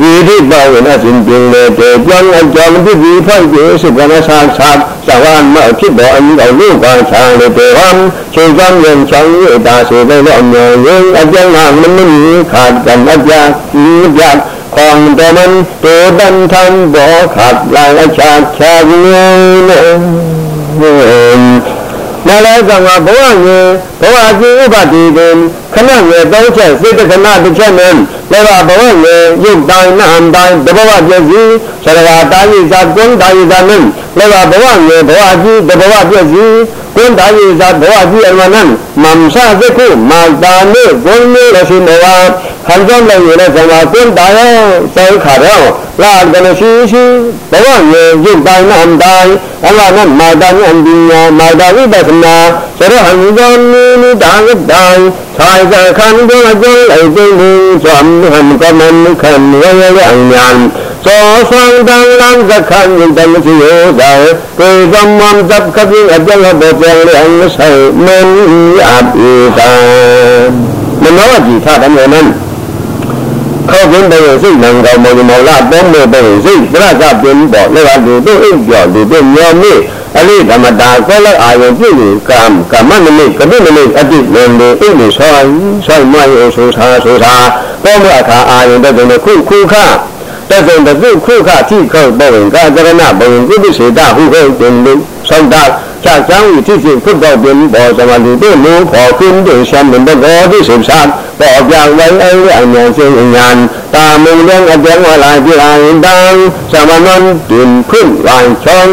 อเจ้าสุกานสานสานဒီဒီပါဝင်အစဉ်ပြင်လေတဲ့ကြောင်းအကြောင်းဒီဒီဖိုက်ကျေစုကနဆာသာသဝမ်းမဖြစ်တော်အင်းတော်လူကဆာလေတေဟံခြေကံရင်ချောင်းရတာစေတဲ့လောမြေရင်အကျဉ်းကမမီခါတမကြဤကြของตะมันตัวดันทันบ่ขัดลายชาชาเงิน နာလဲကံကဘဝငယ်ဘဝကြီးဥပတိပင်ခဏငယ်သုံးချက်စိတ်တခဏတစ်ချက်နဲ့လည်းဘဝငယ်ရုပ်တိုင်းနာမ်တိုင်းတဘဝပြည့်စည်ဆရဝတာယိဇာကွန်းတာယိဇာနဲ့လည်းဘဝငယ်ဘဝကြီးတဘဝပြည့်စည်ကွန်းတာယိဇာဘဝကြီးအမှန်နဲ့မမ်ဆာသကုမာတာနေကွန်းနေရရှိမေဝ ခံကြလည်းရတဲ့ဇာကွန်းတာရဲ့စေခါတော့လာကနရှိရှိဘဝငယ်ရုပ်တိုင်းနာမ်တိုင်းအလားနဲ့မာတာဉာဏ်ပညာမာတာဝိပဿနာဆရဟံဇောနိနိတာဝတ္တံထိုင်ကခံတို့အကျိုးလိုက်သိမှုဇွမ်ဟံကမန်ခံဝရရအညာသောဆောင်တံလံသခံတံစီယောဇာပေသမ္မံသပ်ခပိအကျလဘောပြေလံဆိုင်မန်အပိတံမနောကြည်ထားတယ်နံ ခောက်ခြင်းတဲ့စိတ်နံကောင်မောမောလာတဲ့မဲ့တဲ့စိတ်ပြရစပြင်းပေါ်လောကလူတို့အိပ်ကြော်လူတို့ညောမေအလိဓမ္မတာကောလအာယုပြုလူကံကမ္မနမိကတိနမိအတိလေလေအိပ်လေဆိုင်ဆိုင်မယောဆိုသာဆိုသာဘောမအခါအာယုတဲ့တဲ့ခုခုခတသံတုခုခတိခောက်ဘဝင်ကာကရဏဘဝင်ကုသစေတဟုဟောတင်လူသောတာစသံဝိတိဖြင့်ခုတော်ပင်ဘောသမလူတို့လူခေါ်ကင်းတို့ရှမ်းမဘောတိစေသာต่อจากไว้ไอ้อันยังสิ่งงานตามึงเลี้ยงอาเจียงว่าลายที่ลายดังสามนันตื่นขึ้นลายช่อง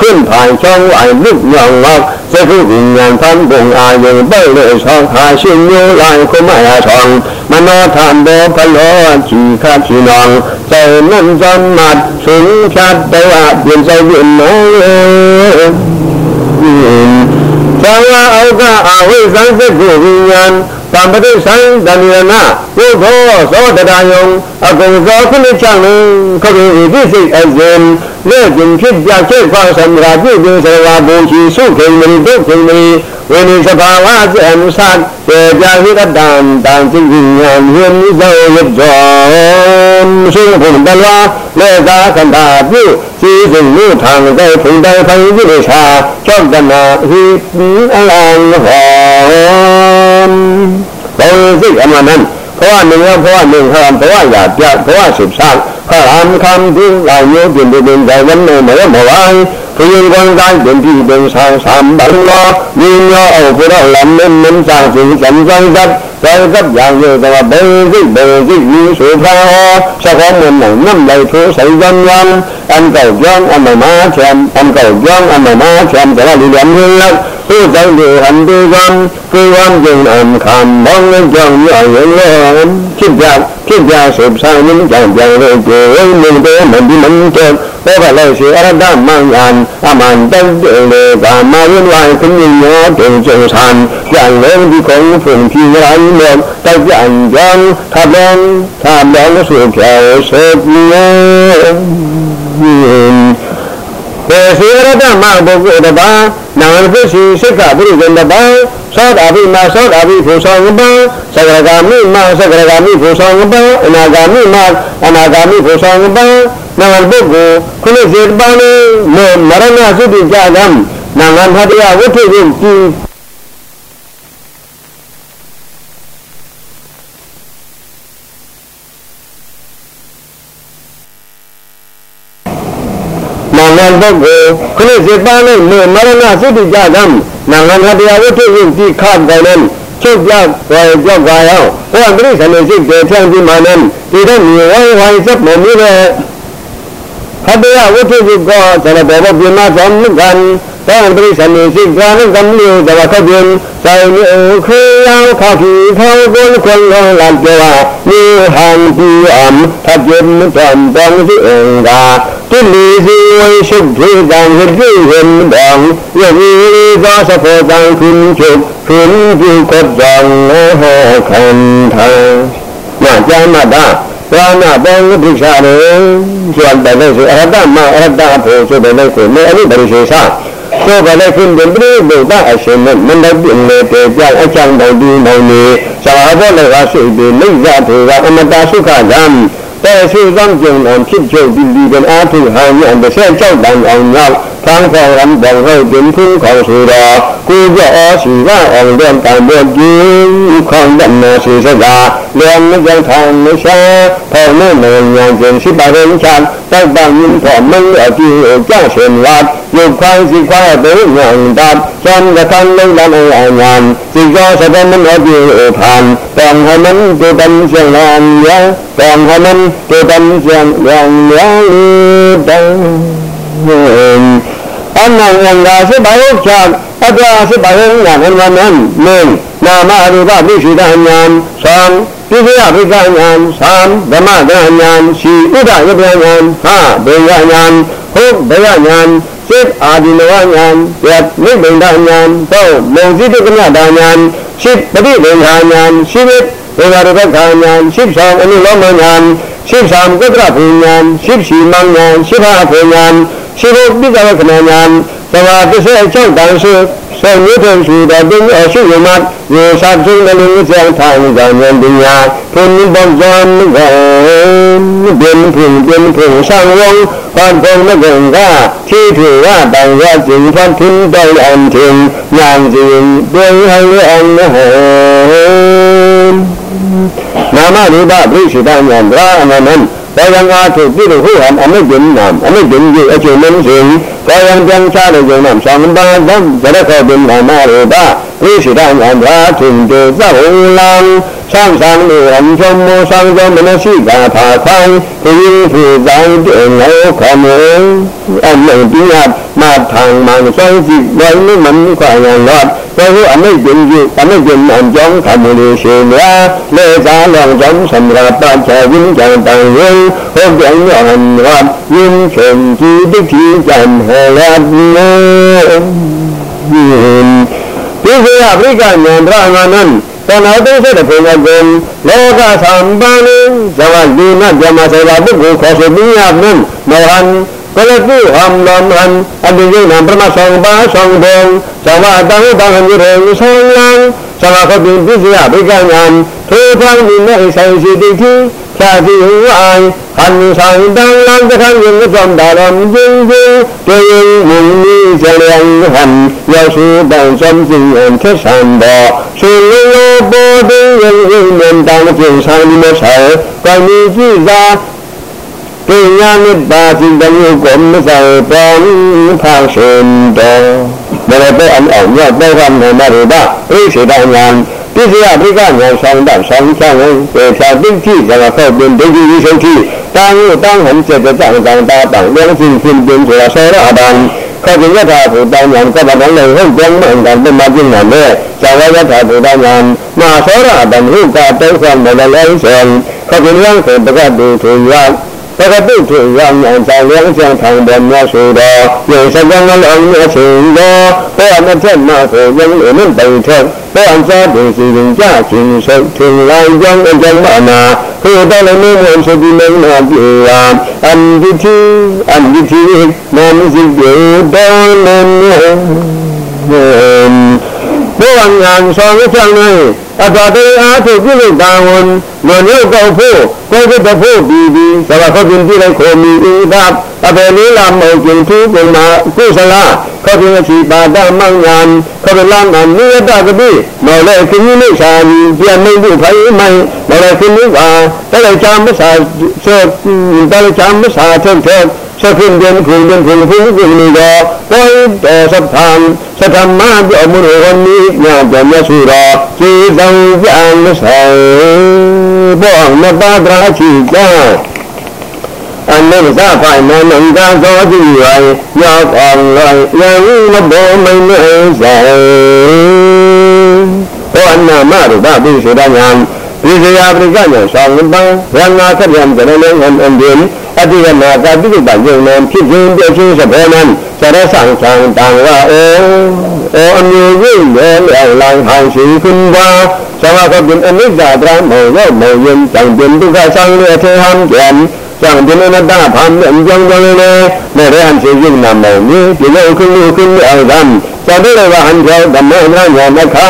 ขึ้นผ่านช่องไหวลุกยองหลอกจะผู้วิญญาณพันบุญอายุเบ้เลยช่องหาชินยูลายคุ้มอาช่องมโนธรรมโบพโลจีข้าชีนองใจนั่นจนมัดถึงชาติได้ว่าเปลี่ยนใจเวียนน้อย Sawa auka awe sanse ko vinyan သကုဝိညာဉ်ပသံပတိဆိုင်တဏိရဏဘုသောသောတရာယုံအကုံသောခုနှစ်ချလုံးခရုဤသိစိတ်အဇင်လက်ကျင်ဖြစ်ကြချက်ခွာသံဃာပြုခြင်းစေဝါဘုံချီစုခေမီဒုခေမီဝိနိစဘာဝဇံသတ်ေကြဟိရတံတံသိဉ္ဉာဏ်ယင်းသောရဇောမရှိဘုံတလွာလေသာခန္ဓာပြုစီစဉ်လူထံတဲ့ဖုန်တိုင်ဖိုင်ပြုလေသာကြောက်တနာဟိအလံဟော ဘဝစိတ်အမှန်တမ်းဘဝနေရဘဝနေခံဘဝရာပြဘဝစုစပ်ခရံခံဒီလာယုတ်ပြင်ပြင်ဇာဝနေမရဘဝဘုရင်ကောင်တိုင်းပင်ပြီပင်ဆောင်သံဘလောညီညောအောဘုရောလမ်းမင်းမင်းဆောင်စဉ်စံဆောင်သတ် သောကပ်យ៉ាងရသောဘေစိဘေစိယူဆိုဖာစကောမနနမ်လိုက်ထိုးဆိုင်ကြံယံအန်ကောက်ကြောင်းအမမချံအန်ကောက်ကြောင်းအမမချံတရလီလမ်လောက်သို့တောင်းဒီဟန်ဒီကံကိုဝမ်းကျင်အမ်ခံမောင်းလုံးကြောင့်ရရင်လည်းဖြစ်ကြဖြစ်ကြဆိုဆိုင်မင်းကြောင့်ကြောင့်လို့ကိုယ်ဝိနေတယ်မဒီမင်းတော့ဘောကလည်းရှိအရဒမန်ယံအမန်တန်လေကာမယင်ဝိုင်ခွင့်ညောတုံကျုံဆန်ပြန်လည်းဒီကုန်းဖွင့်ပြရိုင်းလို့တောက်ပြန်ကြောင်းထပ်လန်ထပ်လန်ဆိုပြောဆိုပြေပေစေရတမဘုဂ္ဂတပါနာမပစ္စီစိတ်ကပုရိသတပါသောတာပိမသောတာပိဖို့ဆောင်ပံသဂရဂာမိမသဂရဂာမိဖို့ဆောင်ပံအနာဂာမိမအနာဂာမိဖို့ဆောင်ပံနာမပုဂ္ဂိုလ်ခုနှစ်စေတပါးလေးမရဏသုတိကြကံနာမဟတ္တယဝိထုဖြင့်ကြည် ပုဂ္ဂိုလ်ခလုစေပါနဲ့မေမရဏသုတိကြကံနာငါတရားဝတ္ထုရင်ဒီခတ်တယ်လည်းချုပ်ပြောက်ဝယ်ပြောက်ကြရအောင်ဟောတိရစ္ဆာန်စိတ်တွေဖြန့်ပြီးမှလည်းဒီတော့မြေဝိုင်းဝိုင်းစက်မမျိုးပဲဟတ္တယဝတ္ထုကောသရဘောပြမသောမြကံတောတိရစ္ဆာန်စိတ်ကာနကံလို့တဝခတ်ရင်ဆိုင်ခေယောခါခီခေါကိုခွန်လောလာပြောမြေဟန်ဒီအမ်သတ်ရင်တံတံစီအင်္ဂါ တိလီစီဝိရှုထေတံဝိဟင်တံယဝီသောသဖောတံခွင်ချုပ်ခွင်ပြုကတံဟောခန္ဓာညဇာမတာသာနာပေဝိဒိရှာရေကျွမ်းတယ်ဆိုအရတမအရတဖို့ဆိုတယ်ကိုလေအဲ့ဒီပရိသေသကိုယ်ကလည်းခင်ဗျပြိဗုဒ္ဓအရှင်နဲ့မန္တပြင်လေတေကြောင့်အချောင်းတော်ဒီမောင်နေဇာဘောလည်းကရှိပြီးလိမ့်ရထေကအမတာစုခကံ แต่ชื่อต้องจงนำคิดโชคดีดีเป็นอาทุหายันแต่เส้นเจ้าดังเอาเงาทางของรำบอกให้เป็นพึ่งของสุดากูจะอสีว่าออกเดินการบวชยิงของดันนาสีสดาเรียนไม่ยังทางไม่ช้าพอไม่เหมือนอย่างเจนสิบาเริงชันตั้งบางยินถอมไม่เอาที่เจ้าเชนวัด ရုပ်ခွန်စီခွာတေဝံတံသံကသံလုံးလမ်းအာယံစီကောသတမနောပြေဖံတံဟမံတေတံစေလံယတံဟမံတေတံစေလံယတံအနံငံသာစေဘယုချာအတ္တစေဘယုညာနမံမေနာမရူပပိစိတဉာဏ်သံိသေယဝိကဉ္ဉံသံဓမ္မကဉ္ဉံရှိဥဒယပဉ္ဉံဟာဘေယဉ္ဉံဟုတ်ဘေယဉ္ဉံ စိတ်အာဒီနဝဉာဏ်ယတ်နိဗ္ဗာန်ဉာဏ်သောမုံစိတကမြတာဉာဏ်ရှိပฏิလေဟာဉာဏ်ရှိဝိဒေဝရဘခာဉာဏ်ရှိဆောင်အနုလောမဉာဏ်ရှိဆောင်ကုတ္တရဘုဉာဏ်ရှိရှိမဉာဏ်ရှိဖာဘုဉာဏ်ရှိဖို့ပိဿဝကနာဉာဏ်သဘာပစ္စေအချုပ်တန် စုဆောမြတ်တော်ရှိတော်တင်အရှိယမတ်ရေသာစုလည်းလည်းကြောင်းထိုင်ကြဉာဏ်ပညာဘုန်ဘောဇံကံဘင်ဖုန်ဘင်ဖုန်ဆောင်ဝံဘာဘုံမကံကဖြည့်ထွေရတန်ရကျင်ဖတ်ထင်းတော်အန်ထင်ဉာဏ်စဉ်တွင်ဟံအနဟေနာမရူပပြိစိတဉာဏ်ဒရာအနန္တ ကောယံအားထုတ်ပြုလို့ဟုတ်ဟံအမိတ်ကျင်နာအမိတ်ကျင်ကြီးအချိန်လုံးစဉ်ကောယံပြန်ချလို့ကျုံနာသံပါဒံဇရခောပင်နာမရေပ ဝိရှိတံအန္တရာထုံတေသဝလံသံသံလို့အံချုံမောသံသောမနရှိတာဖာခိုင်းဒီသူဇံတေနောခမေအမိတ်ပြမထံမန်ဆိုင်စီဝိုင်းမန်ခွာယံလောသောအမိတ်ကျင်ကြီးအမိတ်ကျင်အံကြောင်းခမလို့ရှင်များလေသာလောင်ကြောင်းသံဃာပချာဝင်းကြံတန်ဝေဟုတ်ကြံရံဝတ်ယင်းရှင်ကြီးတိတိကြံဟောရတ်နေ วิทยาวิการเงินพระมานันตอนเอาตัวเสด็จพระเจ้าโลกาสัมปันจังหวัดดีนักยามาเสวะบุคคลขอสุบิยาบุญมรัน ဒီစေယပရိကဉာဏ်ဒရမနံတဏှာသိစေတဲ့ပုံကကုံလောကသံပန်ဇဝလူနာဇမစေဘာပုဂ္ဂိုလ်ခေါ်ဆိုပြီးရမင်းမောဟန်ကလပုဟံလမ်ဟန်အဘိဇိနံပရမဆောင်ပါဆောင်ဘုံဇဝတံတံညရေဆောင်လံဇဝခပိပိစယဘိကညာထိုထံဒီမဲ့ဆိုင်စီတိတိဖြာတိဟူအိုင်ဟန်ဆိုင်တံလံတခံယင်းသောတာရံကျင်းကျင်းတေယမုန်နီဇလံဟံယောစုတံစံစီယံထဆံဘောဆွေလောဘောတိယင်းယင်းတံကျင်းဆိုင်မဆောကောင်းကြီးကြည်သာပိညာမေ တ္တာစိတ္တမျိုးကိုမဆောပေါင်းဖာရှင်တော်ဘယ်တော့အောင်အောင်ညတော့ကမှမရတာအိစေတညာပစ္စယပိကညာဆောင်တဆောင်ချောင်းပေဖြာတိတိဇဝခောပင်ဒိဋ္ဌိဝိသုတိတာယုတံဟံစေတတံတံတာတံလျံစဉ်ရှင်ပင်ဆိုတာဆောရအတံခောပင်ယထာဘူတံညာကပ္ပတံလေဟုတ်ကျမ်းမှန်တံတမပြင်းနာလေဇဝယထာဘူတံညာနာဆောရအတံဟုကတောသံမလလေဆံခောပင်ယံခေပကတုထေယ ပကတိထေရမြန်ဆောင်လျံချံထောင်ပေါ်မြတ်ဆိုတော်ယေစကံလုံးမြတ်ဆိုတော်ဘောမထက်မှဆိုယံလုံးပိထက်ဘောအစားပင်စီရင်ကြခြင်းဆုတ်ထင်လိုက်ကြောင်းအကြမ်းမနာဟိုတော်လည်းမင်းဝင်ဆိုပြီးမင်းနာပြေရာအန္တိတိအန္တိတိနာမစီပြေတော်လည်းဘော ဝညာဆောင်ရချမ်းနေအတတေအားထုတ်ပြုလို့တာဝန်မညုတ်တော့ဖို့ကိုယ်ကတဖို့ပြီးပြီးသဘာဝပြင်ပြလိုက်ခေါ်မိဤသာ အပေလေးလာမောကျင်သူပုံမှာကုသလခေါ်ပြစီပါဒမဉ္ဇံခေါ်လာမနိယတကတိမောလေခင်းနိစာယီပြန်မင်းတို့ဖိုင်မိုင်မောလေခင်းနိပါတလေချာမစာဆောတလေချာမစာထက်ထက်စဖင် den ခုန် den ခုန်ခုန်ခုန်နေတော့ပေါ်တော်စဖန်စထမပြောမှုရောနိညပြမျက်စုတော်ခြေဆောင်ပြန်ဆိုင်ဘောမပါဒရာချီကြ အနုဇဖိုင်မနန္ဒသောတိယရောက်အောင်လိုက်ယံမဘောမင်းနေဆိုင်ဘောနာမရူပပိစေတညာဝိဇယပရိကညာဆောင်ပံရဏာခရံဇရဏံအံအံဒီအတိယနာကတိပညုံနံဖြစ်ခြင်းပြခြင်းစဘောနံဇရဆောင်ချံတံဝအေဩအမျိုးကြီးလည်းလောင်ဟောင်းရှိခွန်းပါသဝကပိအနိစ္စတရမောရောမောယံတံပိဒုက္ခဆောင်လေထေဟံကျံ ကြောင့်ဒီလိုနဲ့တာဖမ်းအကြောင်းကြောင့်လည်း နဲ့ရဟန်းရှိယုံနာမောမြေဒီလိုခုလိုခုလိုအောင်သတိရဝဟံကျော်ဓမ္မနာညာမခံ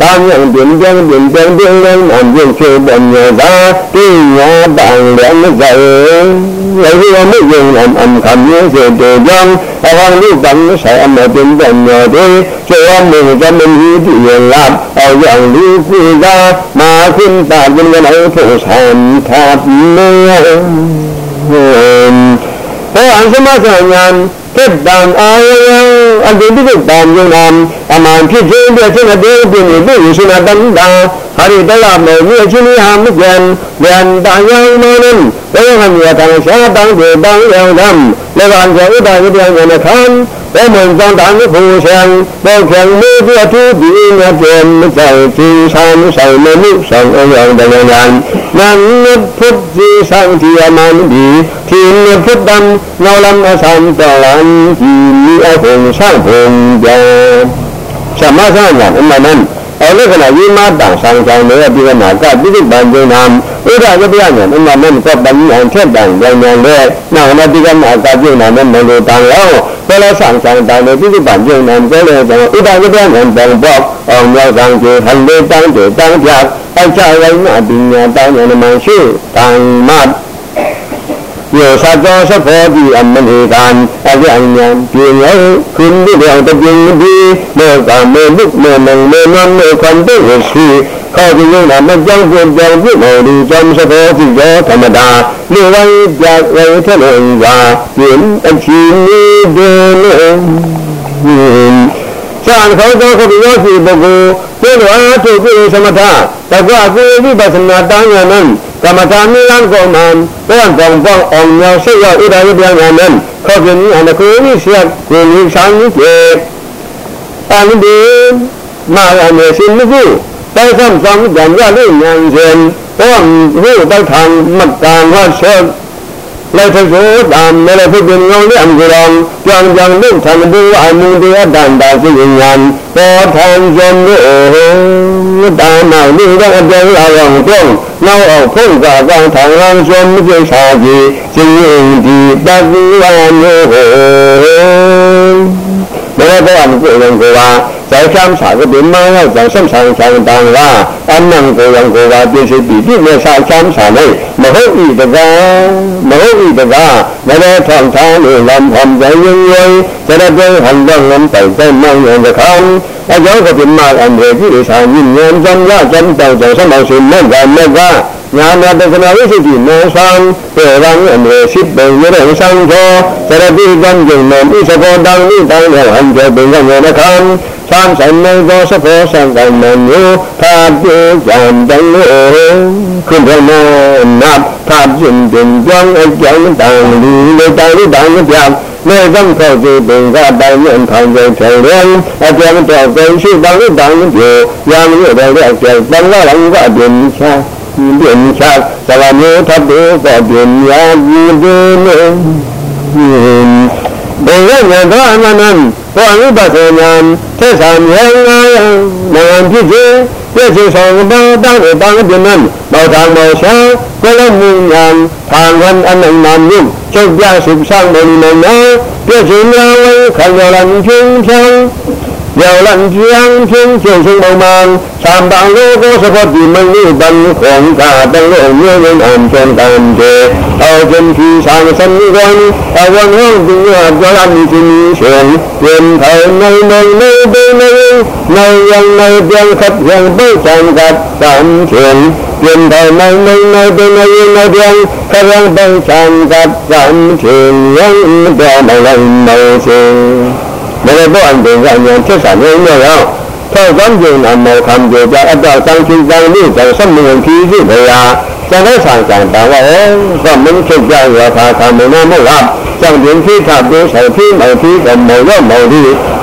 တာမြင့်ပြင်းပြင်းပြင်းပြင်းပြင်းလုံးအမြင့်ချေပညာသာတိညာတံလည်းမဇေယေဝိဝမိယုံနံအံခံမျိုးစေတေကြောင့်အဟံလူတံဆိုင်အမပင်ပညာတေကျော်မေဇမင်းဟိတိယလပ်အောយ៉ាងလူကုသာမာခိတပင်နောထုသံသာမေ ဘောအံသမသညာ ဖြစ်တံအာယယံအဂုတိကတံယုံနာအမှန်ဖြစ်ခြင်းပြခြင်းအသေးအပင်ကိုသိရရှိနာတန်တာဟရိတလမေမြေချင်းဟာမြံယံတယံမေနံဝေဟံယတံရှာတံဒေတံယံဓမ္မလေဝံဇဥဒယတံယနခံဝေမံဇံတံခူရှံဘောခံမေပြတုဒီနပြေမစောတိသံဆိုင်မနုသံအယံတယံယံနံနဖုတ်ဇေသံတိယမံဒီသီနဖုတ်တံနောလံအသံတလံဤမိအကုန်ဆောက်ကုန်ကြောင်းသမသနာအမှန်တမ်းအလက္ခဏာယိမတံဆိုင်ဆိုင်လည်းပြိမာကပိဋိပန်ကျင်းနာဥဒ္ဒရပြညာအမှန်တမ်းကပဏိအောင်ထက်တန်ဉာဏ်ဉာဏ်နဲ့နာမတိကမာကကျင်းနာနဲ့မလိုတန်လောဘလောဆိုင်ဆိုင်တန်နဲ့ပိဋိပန်ကျင်းနာကျဲလေကျဥဒ္ဒရပြညာတန်ပေါ့အောင်ရောက်ဆောင်ကျေဟန်လေးတန်းကျေတန်းပြအချာဝိုင်းအပညာတန်ဉာဏ်မှရှိတန်မတ် ယောသတောသဘောတိအမနေကံအပြအညာပြင်းရောခွင်းဒီတော်တပြင်းဒီမေကမေလုမေမံမေနမေခွန်တေရှိခေါ်ပြီးတော့မကြောက်ကြကြောက်ပြစ်လို့ဒီကြောင့်သဘောတိရောဓမ္မတာလူဝိုင်းကြဝေထလုံးကပြင်းအချီနေတယ် လို့သာခေါ်တော့ခရီးရောစီပုဂ္ဂိုလ်ပြေတော်ထုတ်ပြသမထတကွာပြေဝိပဿနာတန်းရနံကမ္မထာနိလန်ကောမံဘောတောင်ပေါအောင်မြောက်စိတ်ရောက်ဣဒာယပြန်ရနံခေါ်ပြင်းအနကိုနိဆရာကိုနိဆောင်ကျေအန်ဒီမာရမေရှင်မှုတိုင်ဆမ်ဆောင်ကြံရလို့ဉာဏ်ရှင်ဘောဝိတောက်ထံမတ္တန်ဝဆော လိုက်ထဆိုးတံမဲလည်းဖြစ်ပြင်ငုံလေးအံကြံကြောင်ကြောင်လို့ထံဘူအမှုတရားတန်တာစိဉ္ဉံပေါ်ထံဇုံလို့တာနာလူကအပြောင်းလာအောင်တော့နောက်အောင်ဖုန်ကကောင်းထံရန်ဇုံမပြေစာကြီးစိဉ္ဒီတကူဝါမျိုးဘယ်တော့မှကိုယ်လုံးကိုပါ在山上个边嘛，要在山上上当啦，俺能个人个话，必须必须要上山上嘞，没好意的个，没好意的个，那个长长的蓝盘在因为，在那边很多人在在忙着的看，啊，有个边嘛，俺这地上一年真呀真到在什么是那个那个。ညာနာတက္ကနာဝိသုတိမေသံပေရံအမေစိပ္ပေရံသံသောသရတိကံကျင်မေဣသဘောတံဣတံယဟံကျေပင်ကံရခံ သံဆိုင်မေသောသဖောသံတံမညုသာပြေကြံတံလေခုဘမောနတ်သာကျင်တင်ကြောင်းအကြောင်းတံလူလေတံလူတံကြောင့်မေဇံခောတိပင်ကတိုင်ရင်ထောင်ကျထေရံအကြောင်းတော်ပင်ရှိတံလူတံပြေယံရတဲ့လက်ကျတံလာလံကပင်ချာပြင်ချသဝမျိုးထပ်ပြီးတော့ပြင်ညာကြီးတယ် ဘယ်ရညသောအနန္တဘောဝိပဿနာသက်သာမြဲငါယံနံဖြစ်ခြင်းပြည့်စုံဆောင်ပါတောင်းတောင်းပြမန်မောထာမောရှာကိုလမှုညာထာဝန်အနန္တမြုပ်ချုပ်ပြစုဆောင်မလို့နော်ပြည့်စုံလာဝေခံရလံချင်းဖြောင်း 有人将天就成茫茫，三百六个十个地门六灯，红卡灯笼，月人安全感觉。到真去上神官，到万王定啊，叫人心悬。天台内内内内内，内阳内边黑阳北山格三千。天台内内内边内内边黑阳北山格三千，人表美人美心。 မရဘောအန်တေကဉာဏ်ဖြစ်စာနေနေရောသောကံကျင်နာမောခံကြကြအတ္တသံချိသံလိသံသမုံခီရှိဘယာသံဃာဆံကံပါဝေသမင်းချုပ်ကြရသာသမဏမုလားကြောင့်တင်ခိထပြေဆိုင်ဖိမောတိကမောရမောတိ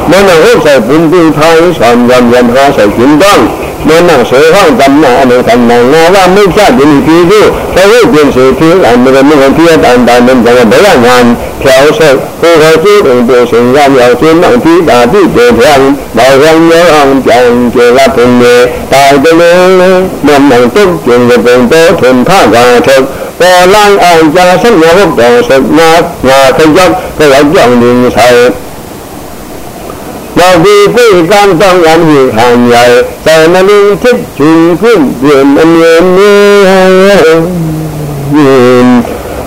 မနဟုတ်ဆိုင်ဘုံတိထိုင်းဆံရံရံဟာဆိုင်ရှင်တော မေမောစေဟောသမ္မာအနုသမ္မာငါဝမိစ္ဆဒိနိကိကိုသဝိပင်စေကိအမေရမေဟံတိယတန်တန်နံဇေဘယငံဖြောစေကိုဟောစေတုံတုစေရမြောစေမောတိတာတိတေဖျံဘောဇံယောဟံကြောင့်ကျေလပုညေတာတလေမေမောတုကျေပုံတောထုံဖကံထုပေါ်လန်းအောင်ကြာဆက်ရဟုတ်တော်ဆက်နာငါခရောက်ခရောက်ကြောင့်ဒီဆိုင် 老辈辈刚当然会寒窑，在那里吃穷困也那年年。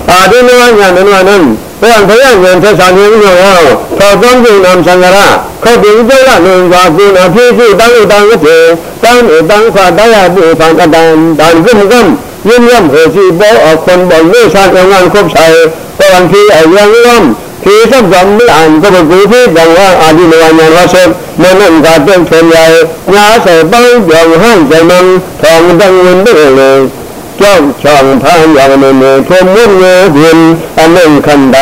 啊，这那玩意儿，那玩意儿，不然培养人才啥年龄哦，到中间南山个啦，靠边走啦，人家姑娘脾气当一当个姐，当一当啥当呀，不当个当，当根根，阴阴和气包，啊，คนบ่นเรื่องชาติงานครบใส่ตอนที่ไอ้ยังล่ำ လမ်ခေသဗ္ဗံမိအံကဘဂုဖိတံဝါအာဒီနဝညာဝဆောမနံကတံခေယညာစေပံပြောင်းဟံဇမံသောတံဝန္တေလေကြောက်ချောင်ဖန်ရမနေထုံမှုငယ်ပြင်အမင်ခန္ဓာ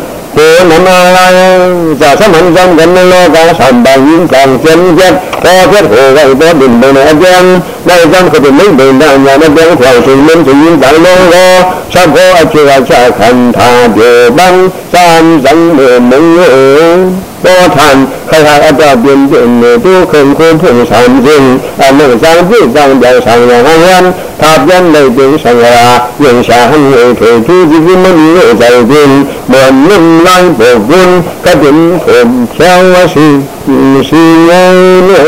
โกนมาลังจะสมันจำกันในโลกาสัมบายิงกองเช่นเจ็ดพอเจ็ดโหไว้ตัวดินบนอาจารย์ได้จำเขาเป็นไม่เดินได้ยานักเดินเขาถึงมันถึงยิงสังโลกสัพโพอจิราชาคันธาเดบังสามสังเดมึงเอ๋多产开开阿爸边边的都肯苦苦上进，阿门上地上表上两安。 သာပြန်လိုက်တဲ့ဆရာယေရှာဟံယေထေသူဒီကိမနီရဲ့ဇာယင်းမောနိမ်လိုက်ဘဝံကဒင်ဖွန်ချောဝစီစီယေလေ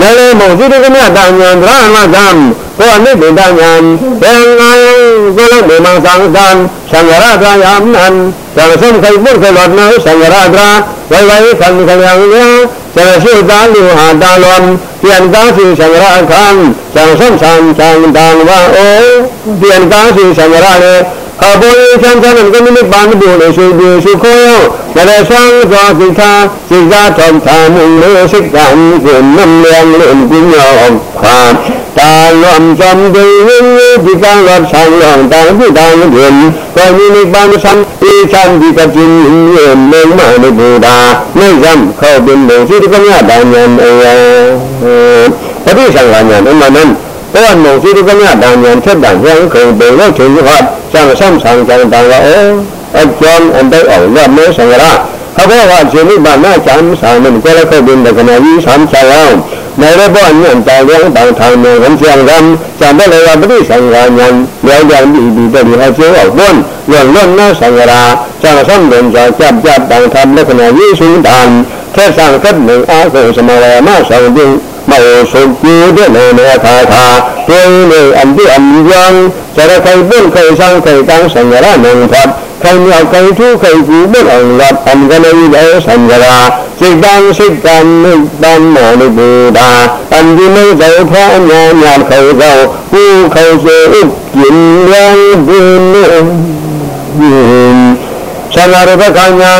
နာလေမောဇိတကမြတာဉာဏ်ဒရမဇံကိုအနိဗ္ဗာန်ဉာဏ်ဘယ်ငါယကိုလုံးမေမသံသံသံဃရာဒယမနံသံသံခိုင်မုတ်ကလောနံသံဃရာဒဝိဝိသံသံယံ ခံခလျံယသရရှိတာလူဟာတာလွန်ပြန်ကားစီသံဃာခံသံဆုံးသံသံတံဝါအိုပြန်ကားစီသံဃာလေခ အဘောရေချမ်းချမ်းကမိနစ်ပါဏဘုလေရှိပြေရှိခေါ်ယောနရဆံသောစိတ်သာစိတ်သာထောက်ထားမှုလေစိတ်ကံကိုနမ်လျံလုံးပညာခွာတာလွန်ကြံတွေဒီကံလောဆောင်လောတန်ဒီတန်ဒီကိုမိနစ်ပါဏဆံဧချမ်းဒီကကျင်းရေမေမနဘုဒ္ဓနေဇံခောပင်လို့စိတကမြတန်ဉာဏ်အေပฏิသံဃာဉာဏ်အမှန် တည်းဘောနုံစိတကမြတန်ဉာဏ်ထက်တန်ဉာဏ်ခုံပေလို့ထင်ရဟတ်စံဆမ်ဆံကြံတန်ရောအကျောင်းအန်တဲ့အောင်ရမေသံဃာခဘောကဇေနိဗ္ဗာန်ချမ်းသာမင်းကြရခေပင်ဒကနာကြီးဆမ်ချောင်းနိုင်ရဘောညံတောင်းရောတောင်းထောင်းနေဝန်ချံကံဇံတဲ့လေဝပတိသံဃာဉာဏ်မြောက်ကြပြီဒီတည်းဟောကျောင်းဘွန်းလွန်လွန်နာသံဃာစံဆမ်ဒံကြကြပ်ကြပ်တောင်းထလက္ခဏာရေးစုတံထက်ဆံကတ်နေအားကိုစမဝရမဆောင်ပြု မောဆုံးပြတဲ့နေခါခါတွင်နေအန်တိအမြယံဇရခိုင်ပွင့်ခိုင်ဆောင်ခိုင်တန်းဆံရနံဖတ်ခိုင်မြောက်ခိုင်ထူးခိုင်ကူမအောင်လတ်အံကလေးတဲ့ဆံရစိတ်တန်စိတ်တန်နိဗ္ဗာန်မောနိဗ္ဗာန်အန်ဒီမေဇောဖာညာညာခေါ်သောဟူခေါ်စေဥပြင်းရန်ဒီနေ ဆံရဘခါညာ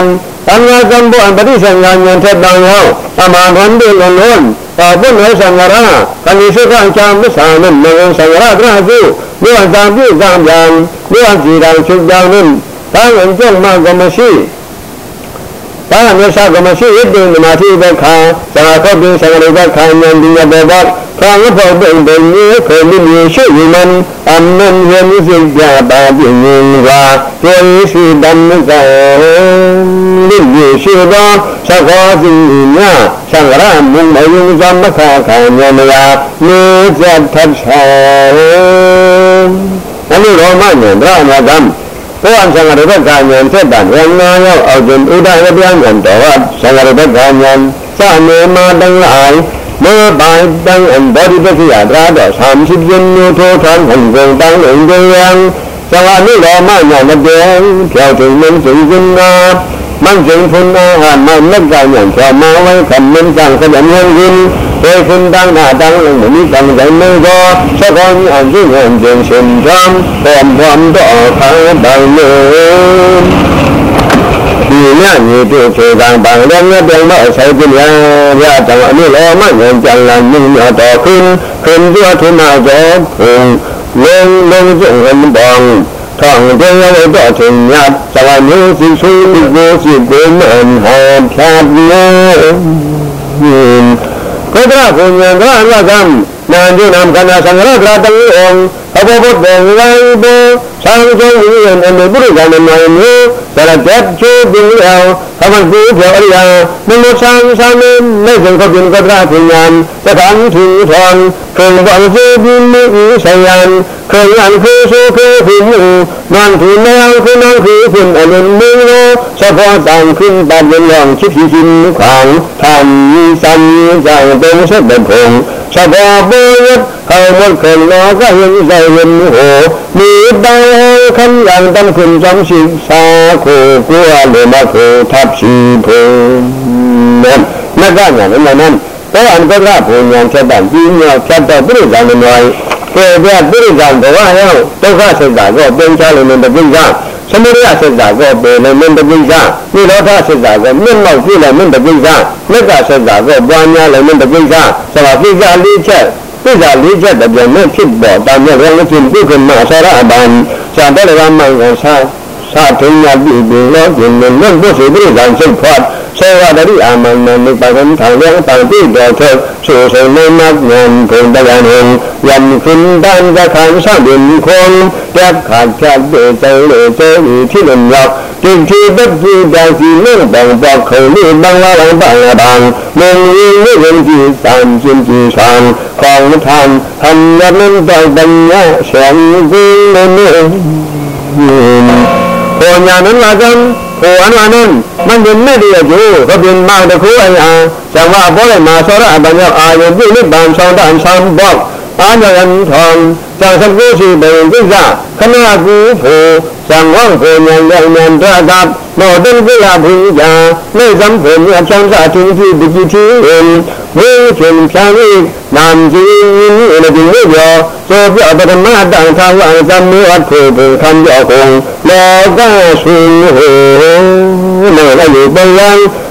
သံဃာကံဘောပရိသံဃာဉာဏ်ထက်တန်ရောအမှန်တန်တဲ့လုံးလုံးပါပုနောသံဃာရခဏိစုခံချာမစ္ဆာနမေသံဃာရတရဟုမြေဝတံပြုကံပြန်မြေဝစီတံချုပ်ကြောင်းနှင့်ဘာဝင်ကျက်မှကမရှိဘာမြတ်စွာဘုရားရှိရတဲ့ဓမ္မတိဘခာသံဃာခောပိသံဃာဘခာဉာဏ်ဒီရဘော ခံရဖို့တဲ့ဘယ်နည်းခေမိမျိုးရှိရင်အမန်ရမစိတ်ကြပါပြင်းပါကျေရှိတမ်းကလိမြေရှိသောသဘောစီညသံဃာမုံမယုံဇမခခံညမယာနေဇတ်ထတ်ဆာအနုရောမညံဒရမကံဘောအံသံဃာရဘကညံသက်တံရဏယောအောက်ကျဥဒရပြန်ညံတော်သံဃာရဘကညံစမေမတံလိုက် မေပိုင်တန်းအန်ဘောဒီပစီယာဒရာတော့30ကျင်းမျိုးထိုးထန်ဟန်ကုန်တန်းလုံကြရန်ဇဝနုရောမညာမပြေဖြောက်ထုံမင်းစုံစင်နာမန်ကျင်ဖွန်းနာဟာမမက်ကညာချောမောဝဲခမင်းဆောင်ခဒမြင်ရင်ပေဖွန်းတန်းနာတန်းလုံမနိတန်တိုင်မေသောသကောင်းအကျင့်ဉာဏ်ကျင်ရှင်ကြံပေါ်ပွန်တော့ခါပိုင်လေ ဒီညမြေတို့ခြေကံပံလည်းမြတ်တယ်တော့ဆိုင်ပြရရတောင်အမှုလောမဉာဏ်ကြံလာမြင့်တော်တော်ခွင်ခွင်ပြောထမသောခွင်လုံးလုံးကျုံရမပေါင်းထောင်တရားဝတ္တထင်မြတ်သဝမျိုးစီဆူဒီကိုစီကိုမန်ဟောဖြတ်လို့ကောဒရာဘုံဉာဏ်ကအလကံနာညုနံခန္ဓာသံဃာကရတံဩ အဘောဘုဒ္ဓံဝိဘောသံဃောဝိယံအမေပုရိသံမေမျိုးဇရတက်ချိုးပင်ရောအမကူပြောရိယမနုသံသံမေမေဇံကပင်ကတရာပညာတထံထူထောင်ခေဝံစေပိမိဆယံခေယံခေဆုခေဖိမှုနန္ထုမေယခေနံခေဖိအနုမေရောသဘောတံခိပပယံချစ်ဖြစ်ခြင်းခံသံသံဇံတုံး ဆက်တဲ့ဖုံသဘောပေယခေမခေနောကဟိဇယံဟောမိတံခံယံတံခွန်ကြံရှိသာခိုကိုအလိုမခိုထပ်ရှိဖို့နတ်ကညာလည်းနန်းဘောအန်ကရဘုံညာချက်တံပြီးမြောက်ချက်တော့ပြိဇာမနွားပြေပြပြိဇာဘဝရောက်ဒုက္ခစိတ်တာကိုပင်ချလို့လည်းပြိဇာ သမုဒယစိတ်တာကိုပယ်လို့မင်းတပိစ္ဆာနိရောဓစိတ်တာကိုမြင့်မောက်ပြလို့မင်းတပိစ္ဆာမြတ်ကစိတ်တာကိုပွားများလို့မင်းတပိစ္ဆာဆိုတာပိစ္ဆာလေးချက်ပိစ္ဆာလေးချက်တပြန်နဲ့ဖြစ်ပေါ်တာမြတ်ရောဖြစ်ပုဂ္ဂမအစရအပံဇာတရကမံကိုသာ သာထင်ရပြီဒီလောကျင်နဲ့ဘုရားပြိဇာစိတ်ဖွားစေဝတရိအာမဏနိပဒံထောင်လည်းတောင်တိတော်ထုတ်ဆိုဆိုနေမဉဏ်ဘုံတရားနှင့်ယံခင်တန်သခံသဗင်ခွန်တက်ခါချတ်တဲ့ကျဲလေကျဲဤဖြစ်လို့ရောက်တင်ချေတက်ကြည့်တောင်စီလို့တောင်ပေါခုံလေးဘင်္ဂလာပန်လာပန်မင်းကြီးလေးဝင်ကြည့်စံချင်းကြည့်ဆံခေါင်းထံဟံရမင်းတောင်ပညာရှံကြီးလို့နေ ပေါ်ညာနလာကံကိုအနန္တမန္တမဲ့ရကျိုးကပင်မောင်တခုအရာဇဝဘောလေမာသောရအပညအာယုပြုနိဗ္ဗာန်ဆောင်တန်ဆောင်ဘောအာညယံထောင်ဇာသကုရှိဘယံကိစ္စခဏကူဖို့ဇံဝံကိုဉာဏ်ဉာဏ်တ မောတုပလဘူဇာမေသံဘေမြအချမ်းသာတင်ကြည့်ဒီကြည့်ချင်းမေရှင်ဖြာလေးနာမ်ကြီးလည်းဒီလိုပြောသောပြပဒမတန်ခါဝံသမေအထုဘုခံကြောကုံလောကရှင်ဟေမေလည်းပယံ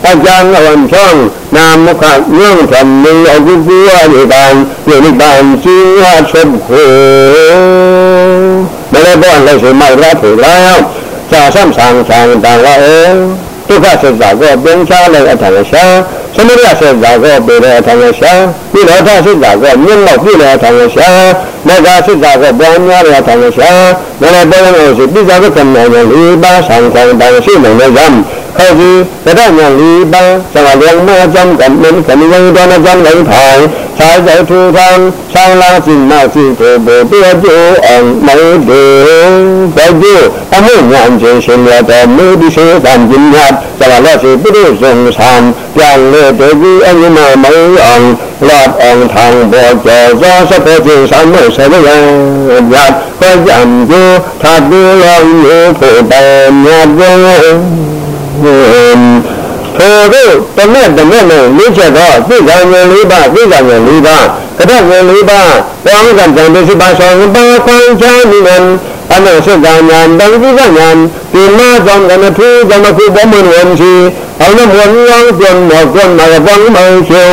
အကြံအဝံချောင်းနာမခညံသံမေအကုသဝေတံယေနိဗ္ဗာန်ရှိဝချက်ခေဘယ်ဘောလည်းရှင်မရဖို့လာရောက် ကြာဆำဆางဆางတန်ဝေဒုက္ခသစ္စာကိုပင်ချလိုက်အထရရှာသမုဒယသစ္စာကိုပေတဲ့အထရရှာနိရောဓသစ္စာကိုမြင့်မောက်ပြည့်တဲ့အထရရှာမေဃသစ္စာကိုပေါ်များတဲ့အထရရှာမေဃပေါ်လို့ရှိပိစ္ဆာဝိက္ခဏေလေးပါးဆောင်ဆောင်တန်ရှိနေလို့ရမ်း ဟုတ်ပြီတရဏလီပံသဝလျံမောဇံကမ္မံကမိယံဒနဇံလိထောင်သာဇေထုထံသာလာစိမစိတေဘေပြေပြုအံမေဒေဘေပြုအမှုဉာဏ်ချင်းရှင်ရတမေဒီစေသံဉ္ဇတ်သဝလစီပုရိသံသံပြန်လေတေကြီးအငိမမေယံလောအံထံဘောကျောသောစပေတိသံမေဆေယံယတ်ဟောယံယောသာတိလောယေဖေတံမြတ်ဝေ က်တမက်နဲ့လေးချက်တော့သိက္ခာငယ်၄ပါးသိက္ခာငယ်၄ပါးကတ္တငယ်၄ပါးဘောင်းကံတန်တိပါဆောင်ပါခွန်ချာမိနံ အမေစကညာတံဒီကညာဒီမကြောင့်ကနထူးဇမခုဘမန်ဝန်စီအောင်မဝန်ရောင်းပြန်တော့ကွန်မှာဘောင်းမောချေ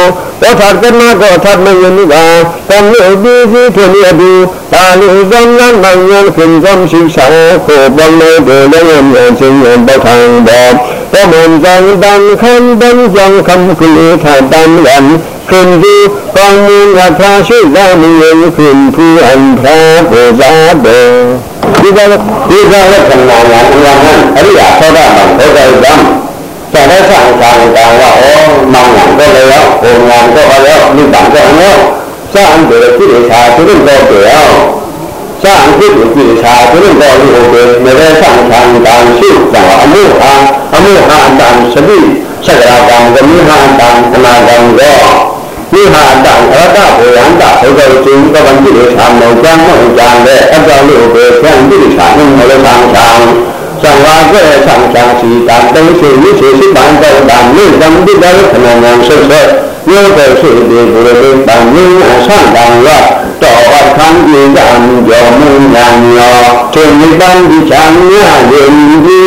ဘောထာကနာကောသတ်မယနိကာတံမြေဒီစီထွန်ရဘူးသာလူဇံနံမယံခင်ဇံရှိစာခေဘောင်းမေဒေလည်းမြင်ချင်းဘောထံတော် ก็เหมือนจังดังคันดังจังคำคือถ้าดังกันขึ้นดูกองมือพระชื่อดามีเองขึ้นผู้อันพระโพจาเดဒီကဒီကလည်းခဏညာအများနဲ့အရိယာသောတာပန်ဘုရားဓမ္မသာရဆံကံကံဝဩမောင်ညာတော့လည်းရောဘုံညာတော့ရောမိတ္တတော့ရောစံတယ်ကိလေသာသူတို့တော့ပြော上 สร้างขึ้นสิชาคุณก็รู้เป็นไม่ได้สร้างทางการชื่อสาวอมุหาอมุหาดังสติสักราดังกมิหาดังธนาดังก็မိဟာတံအရတဘဝန္တဘုဒ္ဓရှင်ကဗန္တိရေသာမောဇံမောဇံလေအတ္တလို့ပဲဖြန့်တိသာနမလသံသံသံဝါကေသံသံစီတံတေရှိမိစေစိပန္တောတံမိသံတိတရခဏံဆုတ် ရိုးတဲ့ရှိတဲ့ဘုရားရှင်ပါမင်းအဆောင်တော်ရတော်ဘာခံကြည်ကြမှုကြောင့်မင်းညာရောသူမိပန်းဒီချမ်းရရင်ဒီ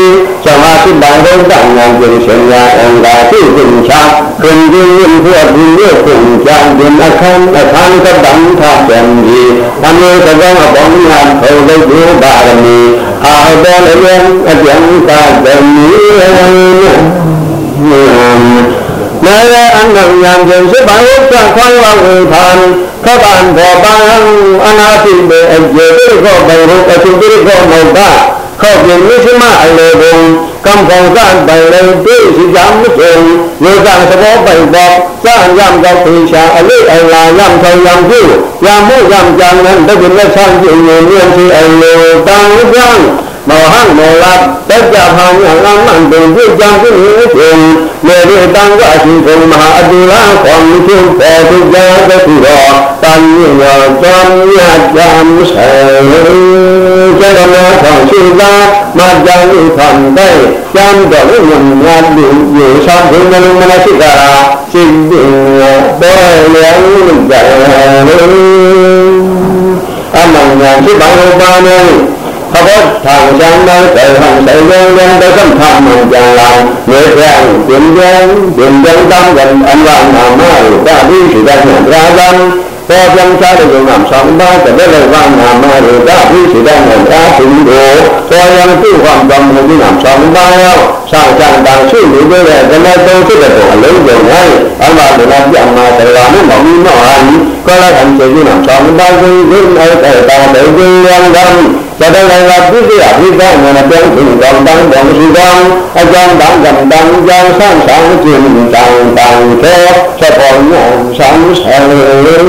သမာဓိဘံတော်တန်ညာကျေရှင်ရာအင်္ဂါသိသိချာခင်ဒီရင်ဘုရားဘုရားကိုကြောင့်ဒီအခမ်းအခမ်းကတံထာပြန်ဒီအမေကကြောင့်အပေါင်းများထုတ်လိုက်ဘုရားရမီအာဘောလည်းအပြန်သာသမီးဝေန နာရအန္တရံကျေစိဘာဝုသခွန်ဝဝေဖန်ခပန်ဘောပန်အနာတိမေအယေတိခောဘေရုအသုတိခောမောဘခောပြေမိသမအလေဘုံကံဘောဇံဘိုင်လေတိစီယံမထေယောဇံသဘောဘိုင်ဘောဇံယံသောပိရှာအလေအလာယံထောယံပြုယံမုယံကြံနံဒုက္ခလက်ဆောင်ပြုနေမြေစီအလေတံဥပံ မောဟမောလတက်ကြဖန်အလမန်တုံပြကြံပြုခြင်းမေရတံကရှိကုမဟာအတူလာခွန်ချုပ်ပေါ်သူကြတဲ့သူတော်တန်ညောကြံရကြံဆယ်ကျေတော်နာထောင်ရှိသာမကြံခံတဲ့ကြံတော်ဝိညာဉ်လူရေသာဘုံလုံးမနရှိတာစိတ်ပေါ်လျောင်းကြတယ်အမှန်ညာရှိပါလို့ပါနေ พระพุทธังจังนังเตหังเตยังยังเตสัมพันธ์จังลังเมื่อแรงเปลี่ยนแรงเปลี่ยนแรงตั้งกันอันวางนามาหรือว่าที่สุดได้หนึ่งราวันพอยังใช้ได้ยังนำสองบ้านจะได้เลยวางนามาหรือว่าที่สุดได้หนึ่งราถึงดูพอยังตู้ความจำที่นำสองบ้านแล้วสร้างจังดังชื่อหรือด้วยจะไม่ต้องชื่อแต่ตัวเลี้ยงอย่างไรอันว่าเดี๋ยวนั้นยังมาแต่ว่าไม่บอกมีหน่อยก็แล้วทำเสียที่นำสองบ้านซึ่งซึ่งไอ้แต่ตาเดี๋ยวยังดังจะได้รายรับพิเศษพิเศษเงินเป็นถึงกองดังบองสุดังอาจารย์ดังกันดังยังสร้ တတလင်္ကာပြည့်စုံပြည့်စုံဉာဏ်ပြောင်းခြင်းတောင်းတန်းတောင်းရှိတောင်းအကြောင်းတန်းကံတန်းကြောင်းဆန့်ဆောင်ခြင်းတောင်းတန်းသောချက်ပေါ်ညောင်းဆောင်ဆောင်တဲ့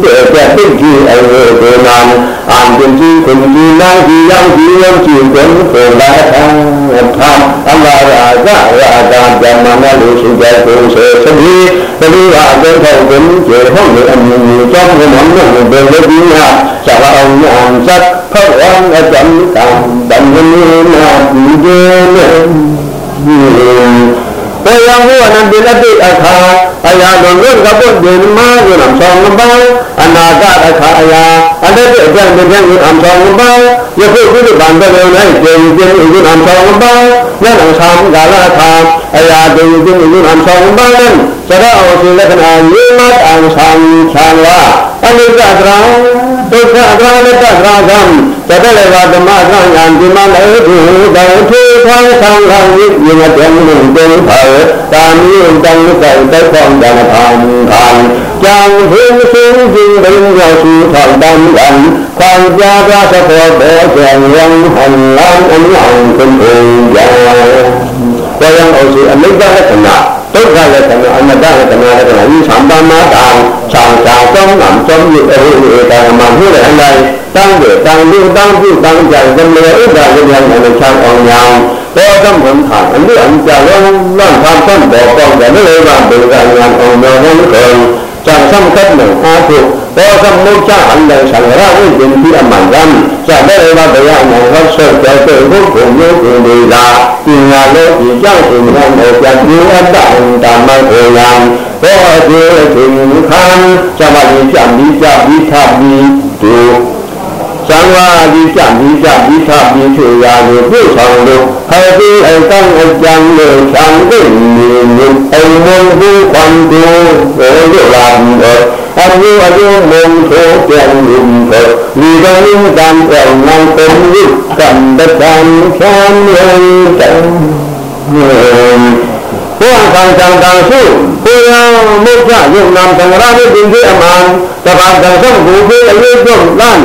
ပြည့်ပြည့်ကြည်အဝေဒေနံအာန်တင်ကြီးခွန်ကြီးနာကြီးရောက်ကြီးရောက်ကြီးကိုပေါ်လာထံထံအမရာဇရာဇာဇမနလူရှိတဲ့ကိုယ်စေသတိသတိဟာအကြောင်းထောက်ခြင်းကျေဟုတ်ရဲ့အမြင်ကြောင့်မနောဘယ်လိုဒီဟာသာအောင်ဉာဏ်စက်ဖောက်ဝမ်းအတံကံဗန္နမေနာပိဒေနေပေယံဝနတိလတိအခါအယာလုံးရုပ်ကပုတ်ဒေနမယုံဆောင်မပါအနာဂတ်အခါအယာအတတိအကျံတကျံယုံဆောင်မပါယခုကုသဗန္တလော၌ဒေယျကျေယုံဆောင်မပါယနံဆောင်ကာလအခါအရာဒေယျကျေယုံဆောင်မပါနဲ့သရအောင်လက္ခဏာယေမတ်အောင်ဆောင်ဆောင်ဝအနိစ္စတရံ ဒုက္ခအရဏတ္တရာကံတတလေဝဓမ္မသံယံဒီမလေဘုဒ္ဓံထေထောင်းသံဃာဝိယမတံနုတေဘာတာမိတံတံတေသောဒနာခံခံကြံဟိမစုံစဉ်ဘိရောက်စုထောက်တံကံခွန်ကြပါသဘောဘောကျံယံဟံလံအမြံကုံယံဘောယံအိုစီအမိတ်တလက္ခဏာ ဒုက္ခလက္ခဏာအနတ္တလက္ခဏာလက္ခဏာဤသံတမတာခြံခြံသုံးနံသုံးဤအရိဧကမမှုရအလိုက်တန်းတဲ့တန်လူတန်းပြုတန်းကြံသမေဥဒ္ဒါဝိညာဉ်နဲ့ခြံအောင်ညာတော်သမ္မထာအလူအံကြလောလန့်သာသံတော်ပေါ့တယ်လေဝံဘုရားဉာဏ်အောင်တော်ကိုကြံစံကတ်နဲ့အားထုတ် Pesammucha Allah sangrahu jinti amangam Sadareva daya mongar sarjate hukumu kumila Tingalo ijang kumram ojang jiwa ta'un tamang oyang Pesammucha Allah sangrahu jinti amangam Sadareva daya mongar sarjate hukumu kumila သံဃာဒီကြမိကြမိသမိချေရာကိုပြုဆောင်လို့ဟေတိအကံအကြံလို့သံဃိနေနေအမုံဘုခွန်ကိုဘယ်လိုလာပြီးတော့အကျိုးအကျိုးမုံထိုးပြန်လို့ကိုဒီကနေ့တန်တဲ့နံကုန်လို့ကံတံချမ်းရဲ့တံဘုရားကံတန်စုဘုရားမုတ်ချယုံနာသံဃာရဲ့တင်ကြီးအမှန်တပါးတန်ဆုံးကိုကိုအရေးဆုံးလမ်း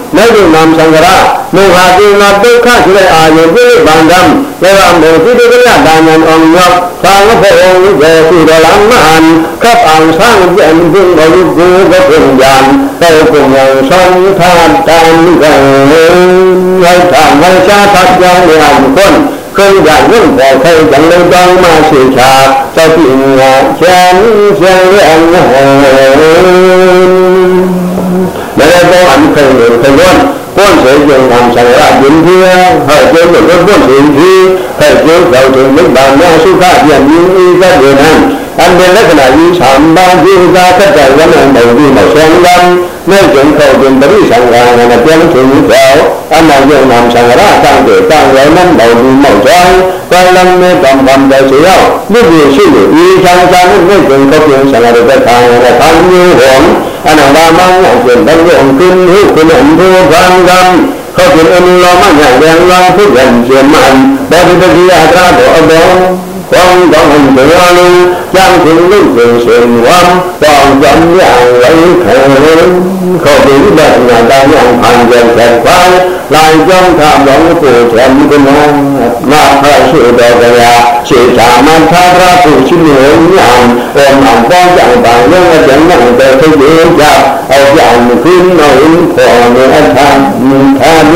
လက်ကုဏံသံဃရာမောဟကိနာဒုက္ခဆိုတဲ့အာယုပိဗန္ဓံလောကမောသုတေကရဒါနံအောင်ယောသာမဖို့ဝိဇေသုရလမန်ကပ္ပံသံယံဘုံဘုဂုဘုံယံတောကုံယံသံသာတံကံယောထာမေသာသတ္တံယံကွန်ก็อย่ายุ่งแต่ใครจังเลยต้องมาเสียชาเจ้าที่งานฉันเสียงเรื่อง thời gian đầu trường những bạn nhau số khác dành những y các điều này anh bên lắc là di sản ban chuyên gia tất cả vấn đề đầu tiên mà xem lâm nơi chuyện cầu tiền tới sản gà là chân sự như kéo anh là dùng làm sản ra tăng để tăng lấy năm đầu tiên màu trói quan lâm mê cầm cầm đời sự đâu lúc gì suy nghĩ y sang sang nơi chuyện cầu tiền sản ra được cái thằng là thằng như hồn anh là ba mang một chuyện tâm dụng kinh hữu kinh hạnh thua vang găm เขาเป็นอนุโลมอย่างแรงร้องทุกอย่างเสียมันบริบทยาตราบอกบอกความต้องหุ่นเตือนย่างถึงลูกถึงเสียงวันต้องจำอย่างไรเถิดเขาเป็นแบบงานการอย่างพันเจ็ดแสนไฟลายจ้องทำหลงปู่แทนกุนองมาพระสุดอกยาสีสามัน 黄冈德路，江平路水水湾，黄江两为同，口平两两大两盘江前宽，来江他龙虎全不能，那还是得个呀，是咱们他他不去牛羊，我们光讲把那个人弄得特别家，而讲平龙火牛他他牛。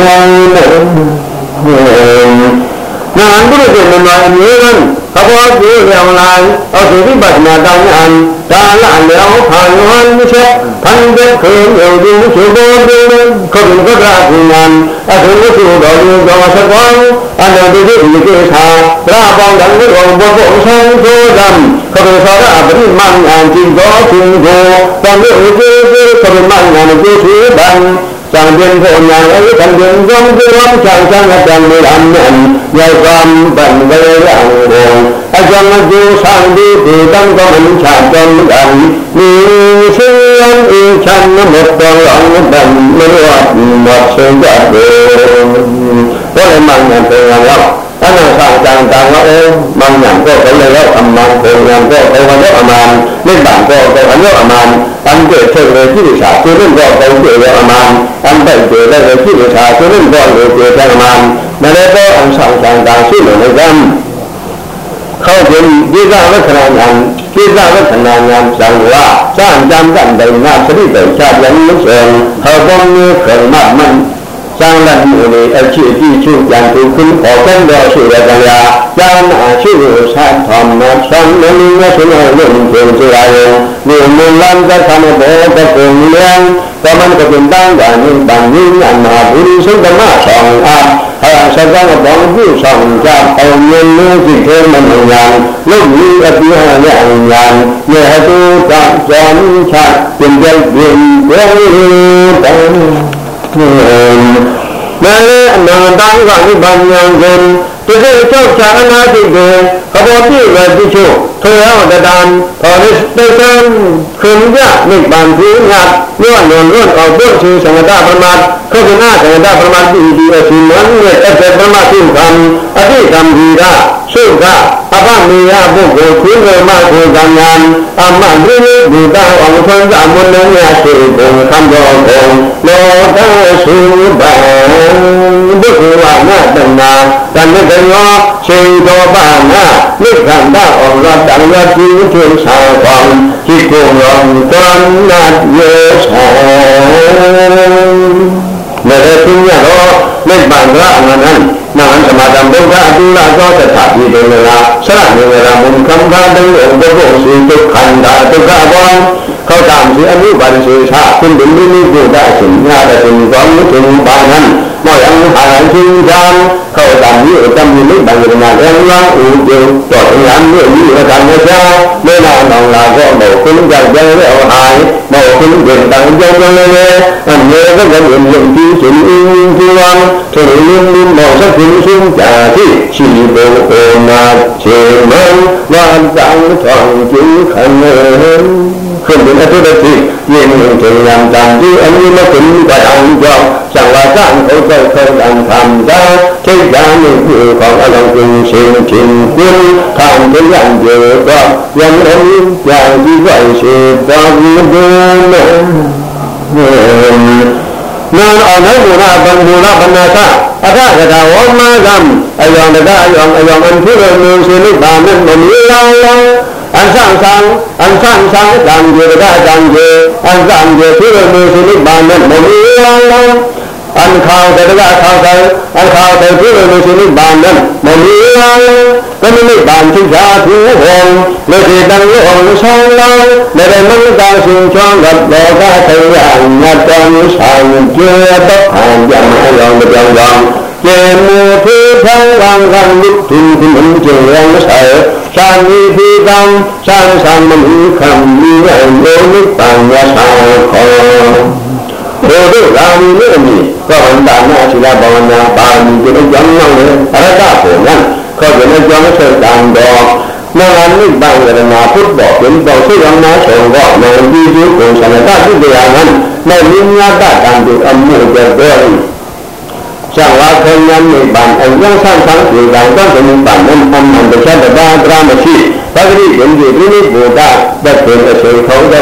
နာန်ပုရိသေမမအမြဲတမ်းသဘောကျရောင်လာအသုရိပတ္တနာတောင်းအံဒါလလျောင်းခံဝံချက်ဖန်တဲ့ခေယုံဒီသုဘောတေခေုကကကုဏံအသုဝစုတော်ယူသောသကောအနန္တိတိဒီကေသာသရပေါင်းတံဘောဘောဘောဆောင်သောတံခေုသောရပရိမံအံจิตသောရှင်ကိုတံဝိဥကေခေခေုမံအံကျေသုတံ จางเป็นผู้ใหญ่ท่านเป็นจงเป็นวันช่างช่างอาจารย์ไม่ทำนั่นใหญ่ความบันเวอย่างโงอาจารย์ดูสร้างดีที่ตั้งก็มันชาจนกันมีเสียงอีฉันหมดตัวหลังดันไม่ว่าหมดเสียงจะเดินเพราะอะไรมันเงินเป็นเงินแ ล้วถ้างจางจางว่าเอ๊ะมันอย่างก็เขาเลยแล้วทำมันเป็นอย่างก็เขาวันนี้ประมาณไม่นบางก็เขาวันนี้ประมาณอันเกิดเชิงเลยที่ดิฉันคือเรื่องก็เขาเกิดประมาณอันได้เกิดได้เลยที่ดิฉันคือเรื่องก็เลยเกิดประมาณนั่นแหละก็อันสร้างจางจางชื่เหมือนกันเข้าเป็นวิจารณ์วัฒนงานวิจารณ์วัฒนงานสังว่าสร้างจำกันได้งานสติแต่ชาติยังไม่เสร็จเขาต้องมีเครื่องมัดมัน စံလက်မှုလေးအချစ်အတိချုပ်ကြံသူခွင့်ပေါ်ကံတော်ရှိရကြရာကျမ်းအရှိကိုဆတ်ထောင်မှဆံမင်းနဲ့ဆွေးနွေးလို့ကျင်းကြရရင်ဒီမူလန်သက်ခံတဲ့ဘုကုံလျံတမန်ကပင်တန်းကနိဗ္ဗာန်ဉာဏ်မှာဘုရားဆုံးဓမ္မဆောင်အားအဆက်ကဘောင်းပြုဆောင်ကြအောင်မြင်လို့ဒီထဲ မမြင်ညာလုတ်ပြီးအပြည့်အရညာယေတုကကြောင့်ချပြင်ပြပြင်ဘယ်လိုတောင်းမဲအနန္တကနိဗ္ဗာန်ဉာဏ်ကိုတကယ်ကြောက်ချအနာတိကိုကဘောပြည့်ရတိချို့ထိုရောတတံသောရစတံခွန်ကြနိဗ္ဗာန်ကိုငါညောလွန်လွန်အောင်ပုတ်ချေသံဃာပရမတ်ခေကနာသံဃာပရမတ်ဒီဒီအစီမံနဲ့တက္ကပရမတ်ကိုခံအတိကံဒီက ရှုကအပမေယပုဂ္ဂိုလ်ခွေးဝေမကိုကံညာအမန္တိဒုတအောင်ဆွမ်းသမွန်လည်းရရှိပုံခံတော်ကုန်လောကသုဘံဘုရားဝါနတနာတဏ္ဍရောချိန်တော်ပါနာနိဗ္ဗာန်အောင်ရတံရတိထုသာကွန်จิตကိုယ်တော်တန်နာယေသာ မေတ္တာရောနိဗ္ဗာန်ကအနန္တနာဟံသမတံဒုက္ခအတုလသောတထာပိတေနလာဆရမေဝရမုံခံခာတံဥပ္ပဘောစီဒုက္ခန္တာဒုက္ခဘောခောတံစီအမှုပါရစေသာသင်္ဒိနိနိကိုဒအရှင်ညာတတိကောင်းမှုသင်ပါဏံမောယံဟာရန်ချင်းကြံခောတံဤအတ္တမိနိဗ္ဗာန်ရဏလေဝံဥဒုတောယံမြေဤရတံမေဇာမေနာနောင်လာကောမောကုလကြကြရေဟိုင်မော เข้าตามนี้จะมีนิบางอย่างแต่ว่าอูเดียวต่อหลังเนี่ยมีอาการเจ้าเมื่อเรานองลาก็บอกคุณจะเจอแล้วหายบอกคุณเดินตังเจ้าเลยเลยอันเนี้ยก็จะเห็นอย่างที่สุนอินที่วังถึงลืมลืมบอกสักถึงซึ่งจะที่ชีโบโอมาเชมันวันจังทองจึงขันเงินขึ้นเป็นอัตตาที่ มาถึงกระดังจอมสังวาสานเขาเจ้าเขาดังทำได้เช่นยานี่คือของอารมณ์จริงชิงชิงคุณทำเป็นอย่างเดียวก็ยังเห็นอย่างที่ไหวเสียตอนนี้เดินနာအောင်နိုင်မူနာဘံမူနာဘနာသအထကတာဝမကံအယောင်တကအယောင်အယောင်အန်ဖုရမေရှင်နိဗ္ဗာန်မမီလောလောအ န်ဆန်ဆန်အန်ဆန်ဆန်တံကျေတကတံကျေအန်ဆန်ကျေဖုရမေရှင်နိဗ္ဗာန်မမီ अनखाओ गदगा खाओ कर अनखाओ कर फिर लोचनी बांधन मलियाल कमिनी बांधि जाती हों लोचे दंग हों सोलाल मेरे मन का सुचांग लोगा तैयार नतम सांग जेत आंजम आंग बजांग जे मुझे भंगांग गंग तुम तुम जे रंग साय शांति भीगं शां शां मुखं मुखं मुखं मुखं मुखं ဘုရားရာမီနဲ့အမည် ก็ผลตามหน้าชีลาบาวนาบามีจะได้ย้ำนั่งเลยพระเจ้าโผล่นั่นก็จะได้ย้ำเชิดตามดอกเมื่อวันนี้บางเวลาพุทธบอกเป็นบอกที่รองน้าชงก็ในวิจิตรองศาลตาที่เดียนั้นในวิญญาตาการดูอันมุ่งเจริญจากว่าคนนั้นมีบันอันยังสร้างทั้งสี่ดังต้องเป็นบันนั้นทำมันจะใช้แต่บ้านตรามาชีพพระฤทธิ์เห็นอยู่ที่นี่บูดาได้เป็นเฉยเขาได้